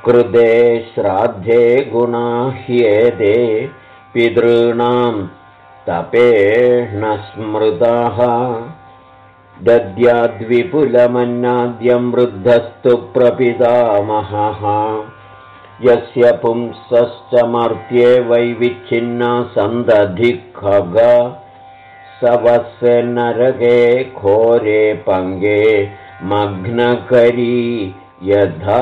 कृते श्राद्धे गुणा ह्येते पितॄणां तपेण स्मृताः दद्याद्विपुलमन्नाद्यं वृद्धस्तु प्रपितामहः। यस्य पुंसश्च मर्त्ये वैविच्छिन्ना सन्दधिखग। सवस्य नरके घोरे पङ्गे मग्नकरी यथा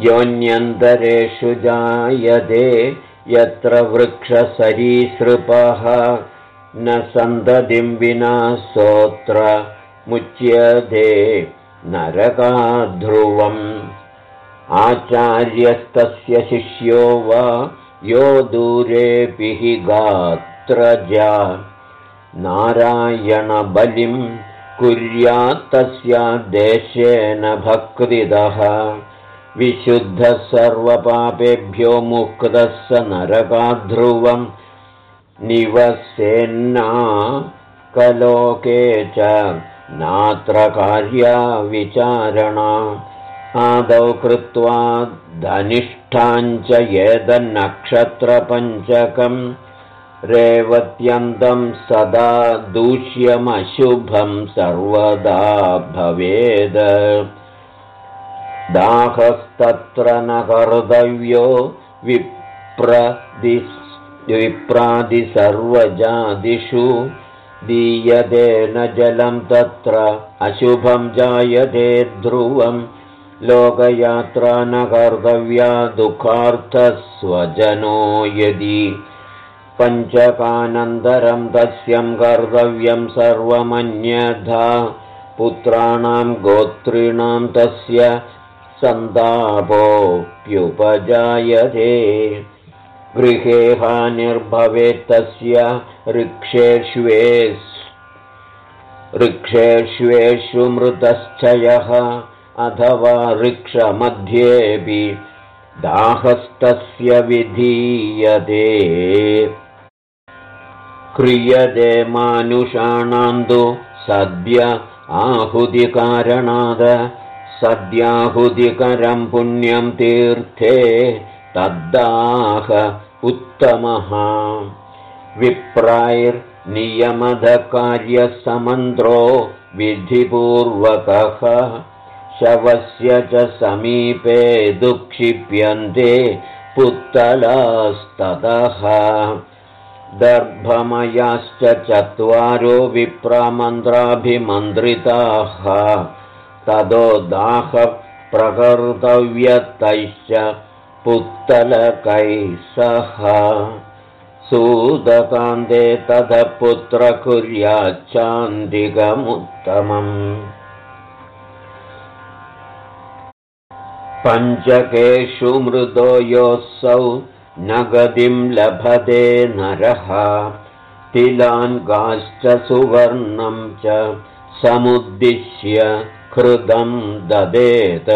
योऽन्यन्तरेषु जायते यत्र वृक्षसरीसृपः। न सन्दधिं विना सोऽत्र मुच्यते नरकाध्रुवम्। आचार्यस्तस्य शिष्यो वा यो दूरेऽपि हि गात्रजा। नारायणबलिं कुर्यात्तस्याद्देशेन भक्तिदः विशुद्धः सर्वपापेभ्यो मुक्तः स नरकाध्रुवम् निवसेन्ना कलोके च नात्र कार्या विचारणा। आदौ कृत्वा धनिष्ठाञ्च यदन्नक्षत्रपञ्चकम् रेवत्यन्तं सदा दूष्यमशुभं सर्वदा भवेद दाहस्तत्र न कर्तव्यो विप्रादिसर्वजादिषु दीयते न जलं तत्र अशुभं जायते ध्रुवं। लोकयात्रा न कर्तव्या दुःखार्थस्वजनो यदि पञ्चकानन्तरं तस्यं कर्तव्यं सर्वमन्यथा। पुत्राणां गोत्रीणां तस्य सन्तापोऽप्युपजायते गृहे हानिर्भवेत्तस्य ऋक्षेष्वे ऋक्षेष्वेषु मृतश्चयः अथवा ऋक्षमध्येऽपि दाहस्तस्य विधीयते। क्रियते मानुषाणां तु सद्य आहुतिकारणाद सद्याहुतिकरं पुण्यं तीर्थे तद्दाह उत्तमः। विप्रायर्नियमधकार्यसमन्त्रो विधिपूर्वकः। शवस्य च समीपे दुःक्षिप्यन्ते पुत्तलास्ततः दर्भमयाश्च चत्वारो विप्रामन्त्राभिमन्त्रिताः तदो दाहप्रकर्तव्यतैश्च पुत्तलकैः सह सूदकान्ते तथ पुत्रकुर्याच्चान्दिकमुत्तमम् पञ्चकेषु मृदो योऽसौ न गतिं लभते नरः। तिलान् सुवर्णं च समुद्दिश्य हृदं ददेत।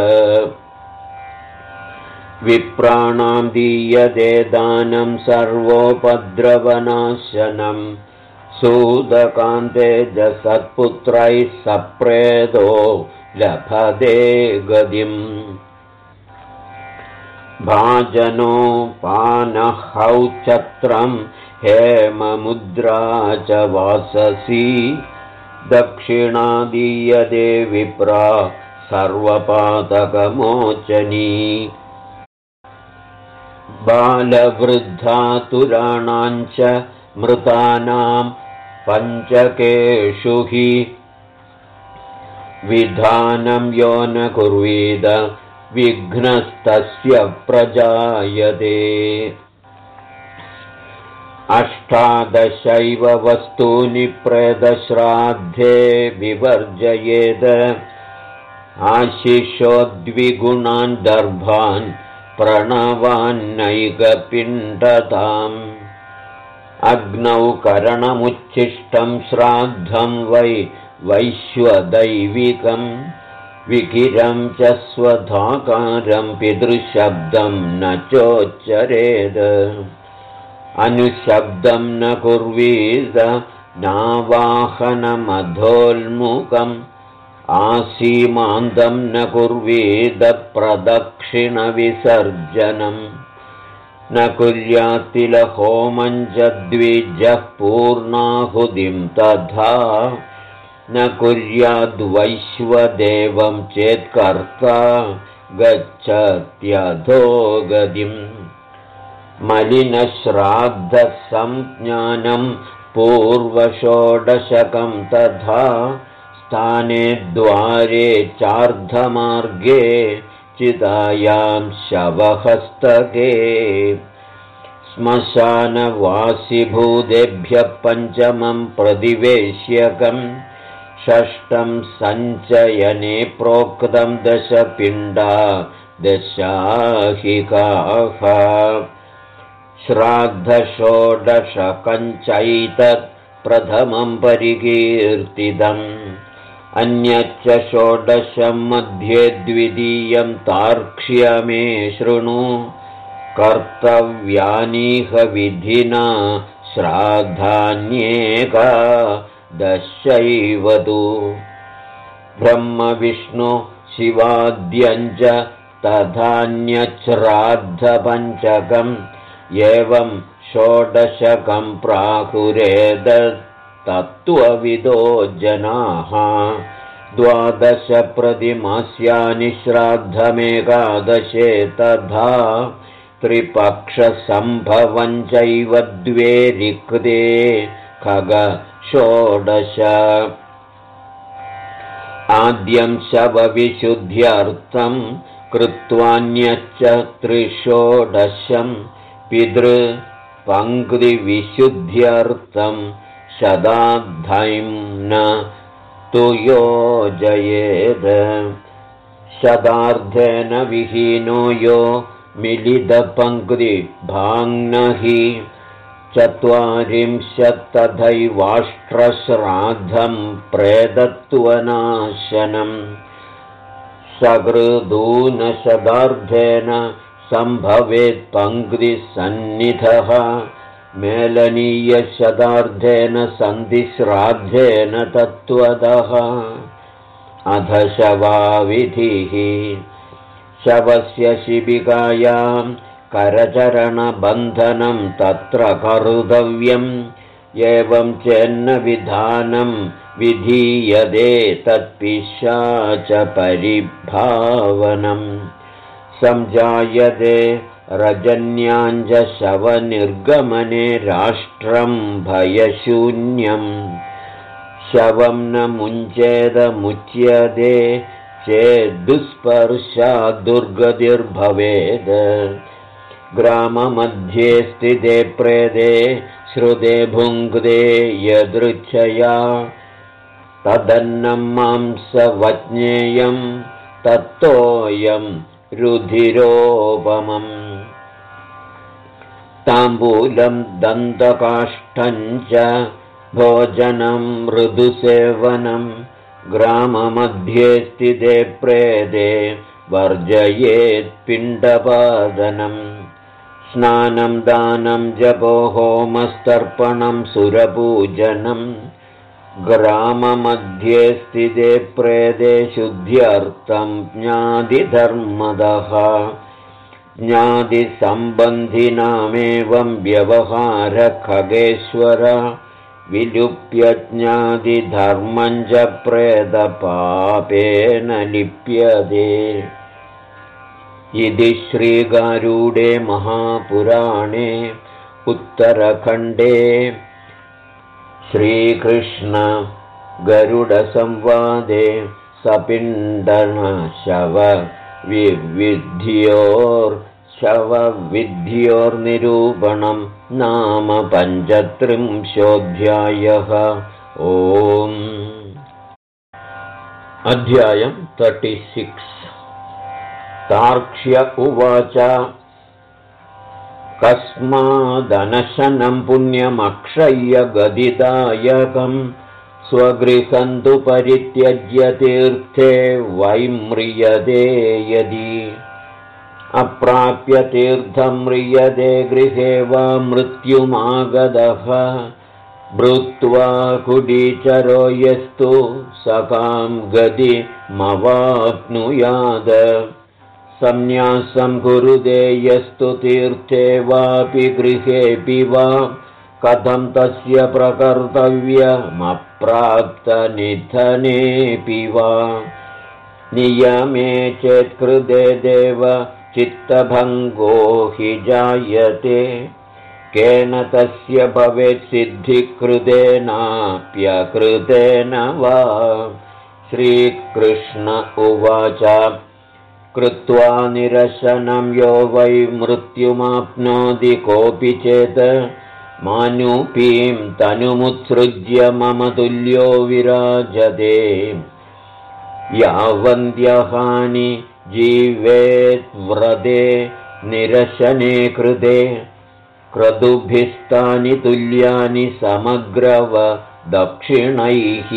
विप्राणां दीयते दानं सर्वोपद्रवनाशनं। सूदकान्ते जसत्पुत्रैः सप्रेदो लभते गतिम् भाजनो पानहौचत्रं हेममुद्रा च वाससि दक्षिणादीयदे विप्रा सर्वपातकमोचनी। बालवृद्धातुराणाञ्च मृतानां पञ्चकेषु हि विधानं यो न कुर्वीद विघ्नस्तस्य प्रजायते अष्टादशैव वस्तूनि प्रेदश्राद्धे विवर्जयेद। आशिषोद्विगुणान् दर्भान् प्रणवान्नैकपिण्डताम् अग्नौ करणमुच्छिष्टं श्राद्धं वै वैश्वदैविकम्। विकिरं च स्वधाकारं पितृशब्दं न चोच्चरेद अनुशब्दं न कुर्वीद नावाहनमधोल्मुखम् आसीमान्दं न कुर्वीद प्रदक्षिणविसर्जनम् न कुर्यात्तिलहोमं द्विजः पूर्णाहुतिं तथा न कुर्याद्वैश्वदेवं चेत्कर्ता गच्छत्यधो गतिम् मलिनश्राद्धसंज्ञानं पूर्वषोडशकं तथा स्थाने द्वारे चार्धमार्गे चितायां शवहस्तके। श्मशानवासिभूतेभ्यः पञ्चमं प्रतिवेश्यकम् षष्ठं सञ्चयने प्रोक्तं दशपिण्डा दशाहिकाः श्राद्धषोडशकञ्चैतत् प्रथमं परिकीर्तितम् अन्यच्च षोडशं मध्ये द्वितीयं तार्क्ष्यमे शृणु कर्तव्यानीहविधिना श्राद्धान्येका दशैवतु। ब्रह्मविष्णु शिवाद्यञ्च तथान्यच्छ्राद्धपञ्चकम् एवं षोडशकं तत्त्वविदो जनाः। द्वादशप्रतिमास्यानि श्राद्धमेकादशे तथा त्रिपक्षसम्भवञ्चैव द्वे रिक्ते खग षोडश। आद्यं शवविशुद्ध्यर्थं कृत्वान्यच्च त्रिषोडशं पितृपङ्क्तिविशुद्ध्यर्थं शदाद्धैं न तु योजयेद। शदार्धेन विहीनो यो मिलितपङ्क्तिभाङ्नहि चत्वारिंशत्तथैवाष्ट्रश्राद्धं प्रेदत्वनाशनम् सकृदूनशदार्धेन सम्भवेत्पङ्क्तिसन्निधः। मेलनीयशदार्धेन सन्धिश्राद्धेन तत्त्वतः अधशवाविधिः शवस्य शिबिकायां करचरणबन्धनं तत्र कर्तव्यम्। एवं चेन्न विधानं विधीयते तत्पिशाचपरिभावनम् सञ्जायते रजन्याञ्जशवनिर्गमने राष्ट्रं भयशून्यम्। शवं न मुञ्चेदमुच्यते चेद्दुःस्पर्शा दुर्गतिर्भवेद्। ग्राममध्ये स्थिते प्रेदे श्रुते भुङ्क्ते यदृच्छया। तदन्नं मांसवज्ञेयं तत्तोऽयं रुधिरोपमम्। ताम्बूलं दन्तकाष्ठञ्च भोजनं मृदुसेवनं ग्राममध्ये स्थिते प्रेदे वर्जयेत्पिण्डपादनम् स्नानं दानं जपो होमस्तर्पणं सुरपूजनम् ग्राममध्ये स्थिते प्रेदे शुद्ध्यर्थं ज्ञादिधर्मदः। ज्ञादिसम्बन्धिनामेवं व्यवहारखगेश्वर विलुप्य ज्ञादिधर्मं च प्रेतपापेन लिप्यते। इति श्रीगारूडे महापुराणे उत्तरखण्डे श्रीकृष्ण गरुडसंवादे सपिण्डनशवविद्योर्शवविद्योर्निरूपणं नाम पञ्चत्रिंशोऽध्यायः। ओम्। अध्यायम् सिक्स् तार्क्ष्य उवाच कस्मादनशनं पुण्यमक्षय्य गदिदायकम् स्वगृहन्तु परित्यज्य तीर्थे वैम्रियते यदि अप्राप्य तीर्थं म्रियते गृहे वा मृत्युमागदः भृत्वा कुडीचरो यस्तु सकां गतिमवाप्नुयाद संन्यासं कुरुदे यस्तु तीर्थे वापि गृहेऽपि वा। कथं तस्य प्रकर्तव्यमप्राप्तनिधनेऽपि वा। नियमे चेत्कृते देव चित्तभङ्गो हि जायते। केन तस्य भवेत् सिद्धिकृतेनाप्यकृतेन वा। श्रीकृष्ण उवाच कृत्वा निरशनं यो वै मृत्युमाप्नोति कोऽपि चेत् मानुपीं तनुमुत्सृज्य मम तुल्यो विराजते। यावन्त्यहानि जीवेद्व्रते निरशने कृते क्रतुभिस्तानि तुल्यानि समग्रव दक्षिणैः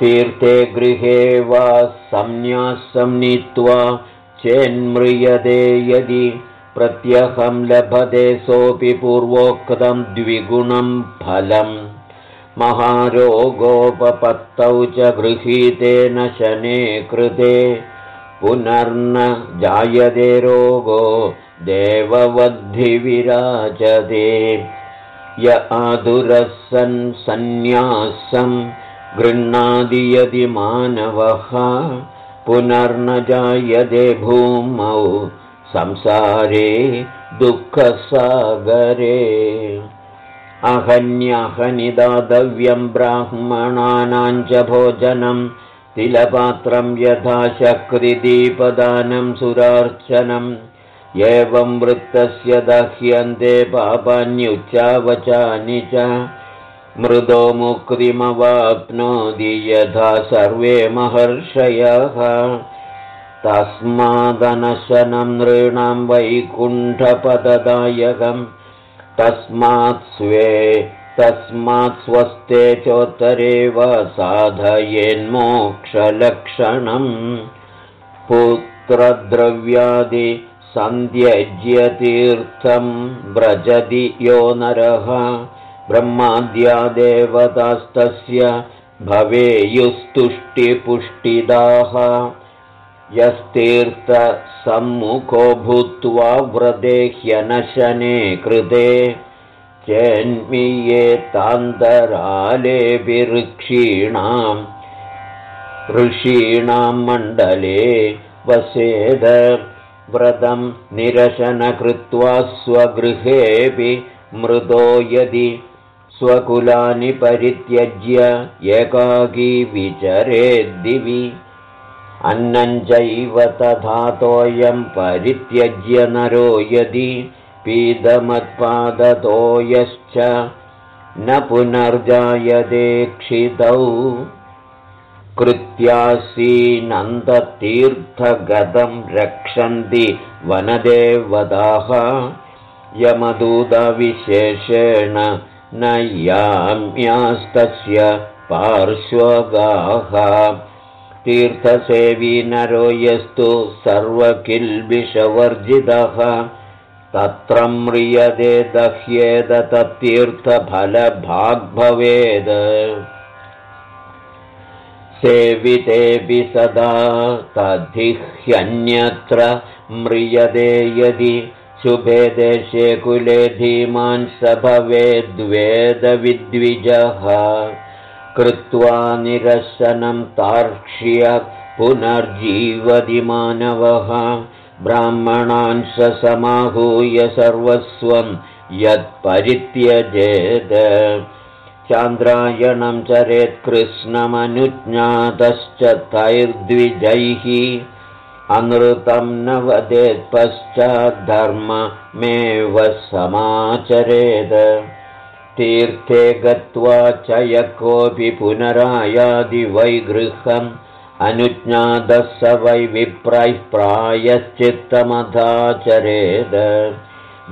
तीर्थे गृहे वा संन्यासं नीत्वा चेन्म्रियते यदि प्रत्यहं लभते सोऽपि पूर्वोक्तं द्विगुणं फलम्। महारोगोपपत्तौ च गृहीतेन शने कृते। पुनर्न जायते रोगो देववद्धिविराजते। य आदुरः सन् सन्न्यासम् गृह्णादि यदि मानवः पुनर्न जायते भूमौ संसारे दुःखसागरे। अहन्यहनिदातव्यं ब्राह्मणानां च भोजनं तिलपात्रं यथा शक्तिदीपदानं सुरार्चनम् एवं वृत्तस्य दह्यन्ते पापान्युच्चावचानि च मृदो मुक्तिमवाप्नोति यथा सर्वे महर्षयः। तस्मादनशनं नृणां वैकुण्ठपददायकम्। तस्मात् स्वे तस्मात् स्वस्ते चोत्तरे वा साधयेन्मोक्षलक्षणम् पुत्रद्रव्यादिसन्ध्यज्यतीर्थं व्रजति यो नरः ब्रह्माद्यादेवतास्तस्य भवेयुस्तुष्टिपुष्टिदाः यस्तीर्थसम्मुखो भूत्वा व्रदेह्यनशने कृते चेन्मीयेतान्तरालेभिऋक्षीणां ऋषीणां मण्डले वसेद व्रतं निरशन कृत्वा स्वगृहेऽपि मृदो यदि स्वकुलानि परित्यज्य एकाकी विचरेद्दिवि अन्नञ्चैव तथातोऽयं परित्यज्य नरो यदि पीदमत्पादतो यश्च न पुनर्जायदेक्षितौ कृत्यासीनन्दतीर्थगतं रक्षन्ति वनदेवदाः यमदूतविशेषेण न याम्यास्तस्य पार्श्वगाः। तीर्थसेवी नरो यस्तु सर्वकिल्बिषवर्जितः। तत्र म्रियते दह्येद तत्तीर्थफलभाग्भवेद्। सेवितेऽपि सदा तद्धिह्यन्यत्र म्रियते यदि शुभे देशे कुले धीमान् स भवेद्वेदविद्विजः कृत्वा निरशनं तार्क्ष्य पुनर्जीवति मानवः ब्राह्मणान् स समाहूय सर्वस्वं यत्परित्यजेत् चान्द्रायणं चरेत्कृष्णमनुज्ञातश्च तैर्द्विजैः अनृतं न वदेत्पश्चाद्धर्ममेव समाचरेद। तीर्थे गत्वा च य कोऽपि पुनरायादिवैगृहम् अनुज्ञातः स वै विप्रैः प्रायश्चित्तमधाचरेद।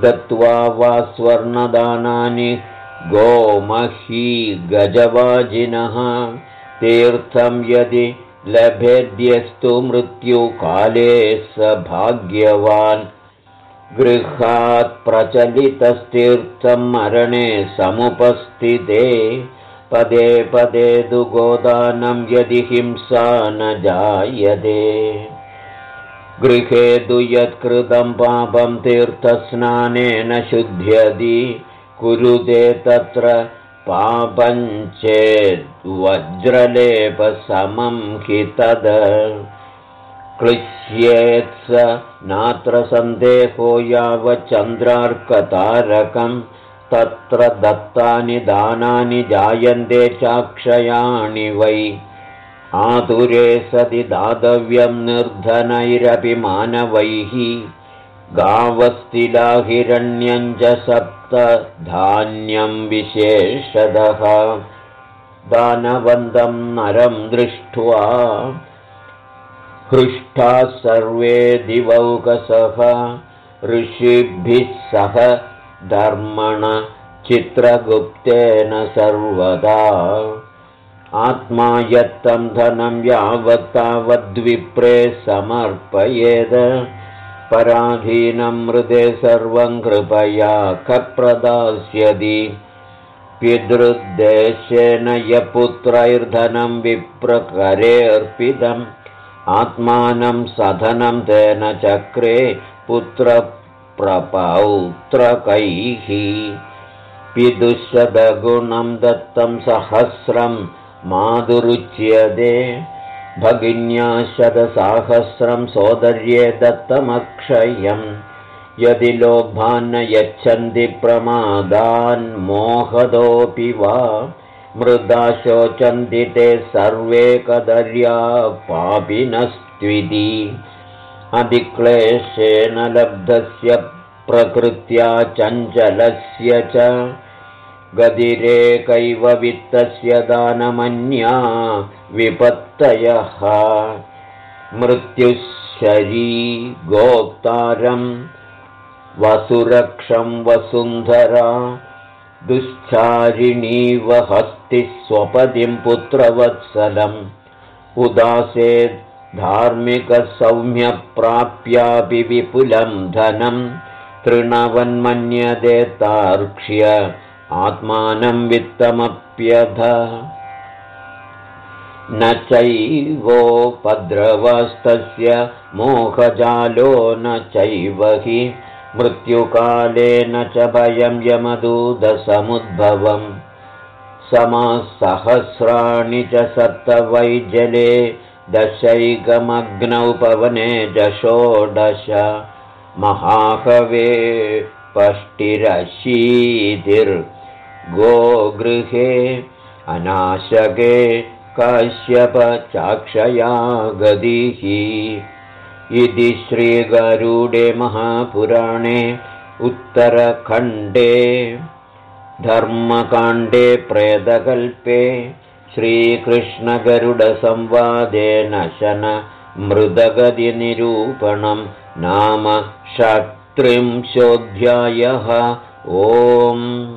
दत्त्वा वा स्वर्णदानानि गोमही गजवाजिनः तीर्थं यदि लभेद्यस्तु मृत्युकाले स भाग्यवान्। गृहात् प्रचलितस्तीर्थं मरणे समुपस्थिते। पदे पदे तु गोदानं यदि हिंसा न जायते। गृहे तु यत्कृतं पापं तीर्थस्नानेन शुध्यति। कुरुते तत्र पापञ्चेद्वज्रलेपसमं हि तद। क्लिश्येत्स नात्र सन्देहो यावच्चन्द्रार्कतारकं तत्र दत्तानि दानानि जायन्ते चाक्षयाणि वै। आतुरे सति दातव्यं निर्धनैरपि मानवैः गावस्तिलाहिरण्यञ्च सप्तधान्यं विशेषदः। दानवन्दं नरं दृष्ट्वा हृष्टाः सर्वे दिवौकसः। ऋषिभिः सह धर्मण चित्रगुप्तेन सर्वदा। आत्मा यत्तं धनं यावत्तावद्विप्रे समर्पयेद पराधीनं मृदे सर्वं कृपया कप्रदास्यति पितृद्देशेन यपुत्रैर्धनं विप्रकरेऽर्पितम् आत्मानं सधनं तेन चक्रे पुत्रप्रपौत्रकैः। पिदुशदगुणं दत्तं सहस्रं माधुरुच्यते भगिन्या शतसाहस्रं सोदर्ये दत्तमक्षयम्। यदि लोभान्न यच्छन्ति प्रमादान्मोहदोऽपि वा मृदा शोचन्ति ते सर्वे कदर्या पापिनस्त्विति। अधिक्लेशेन लब्धस्य प्रकृत्या चञ्चलस्य च गदिरेकैव वित्तस्य दानमन्या विपत्तयः। मृत्युशरी गोक्तारं वसुरक्षं वसुन्धरा दुश्चारिणीव हस्तिस्वपदिं पुत्रवत्सलम् उदासे धार्मिकसौम्यप्राप्यापि विपुलं धनं तृणवन्मन्यते तार्क्ष्य आत्मानं वित्तमप्यध न चैवोपद्रवस्तस्य मोहजालो न चैव हि मृत्युकालेन च भयं यमदूदसमुद्भवम् समसहस्राणि च सप्तवैजले दशैकमग्नौ पवने षोडश महाकवे पष्टिरशीतिर्गोगृहे अनाशके काश्यपचाक्षया गदिः इति श्रीगरुडे महापुराणे उत्तरखण्डे धर्मकाण्डे प्रेतकल्पे श्रीकृष्णगरुडसंवादेन शन मृदगतिनिरूपणं नाम षट्त्रिंशोऽध्यायः। ओम्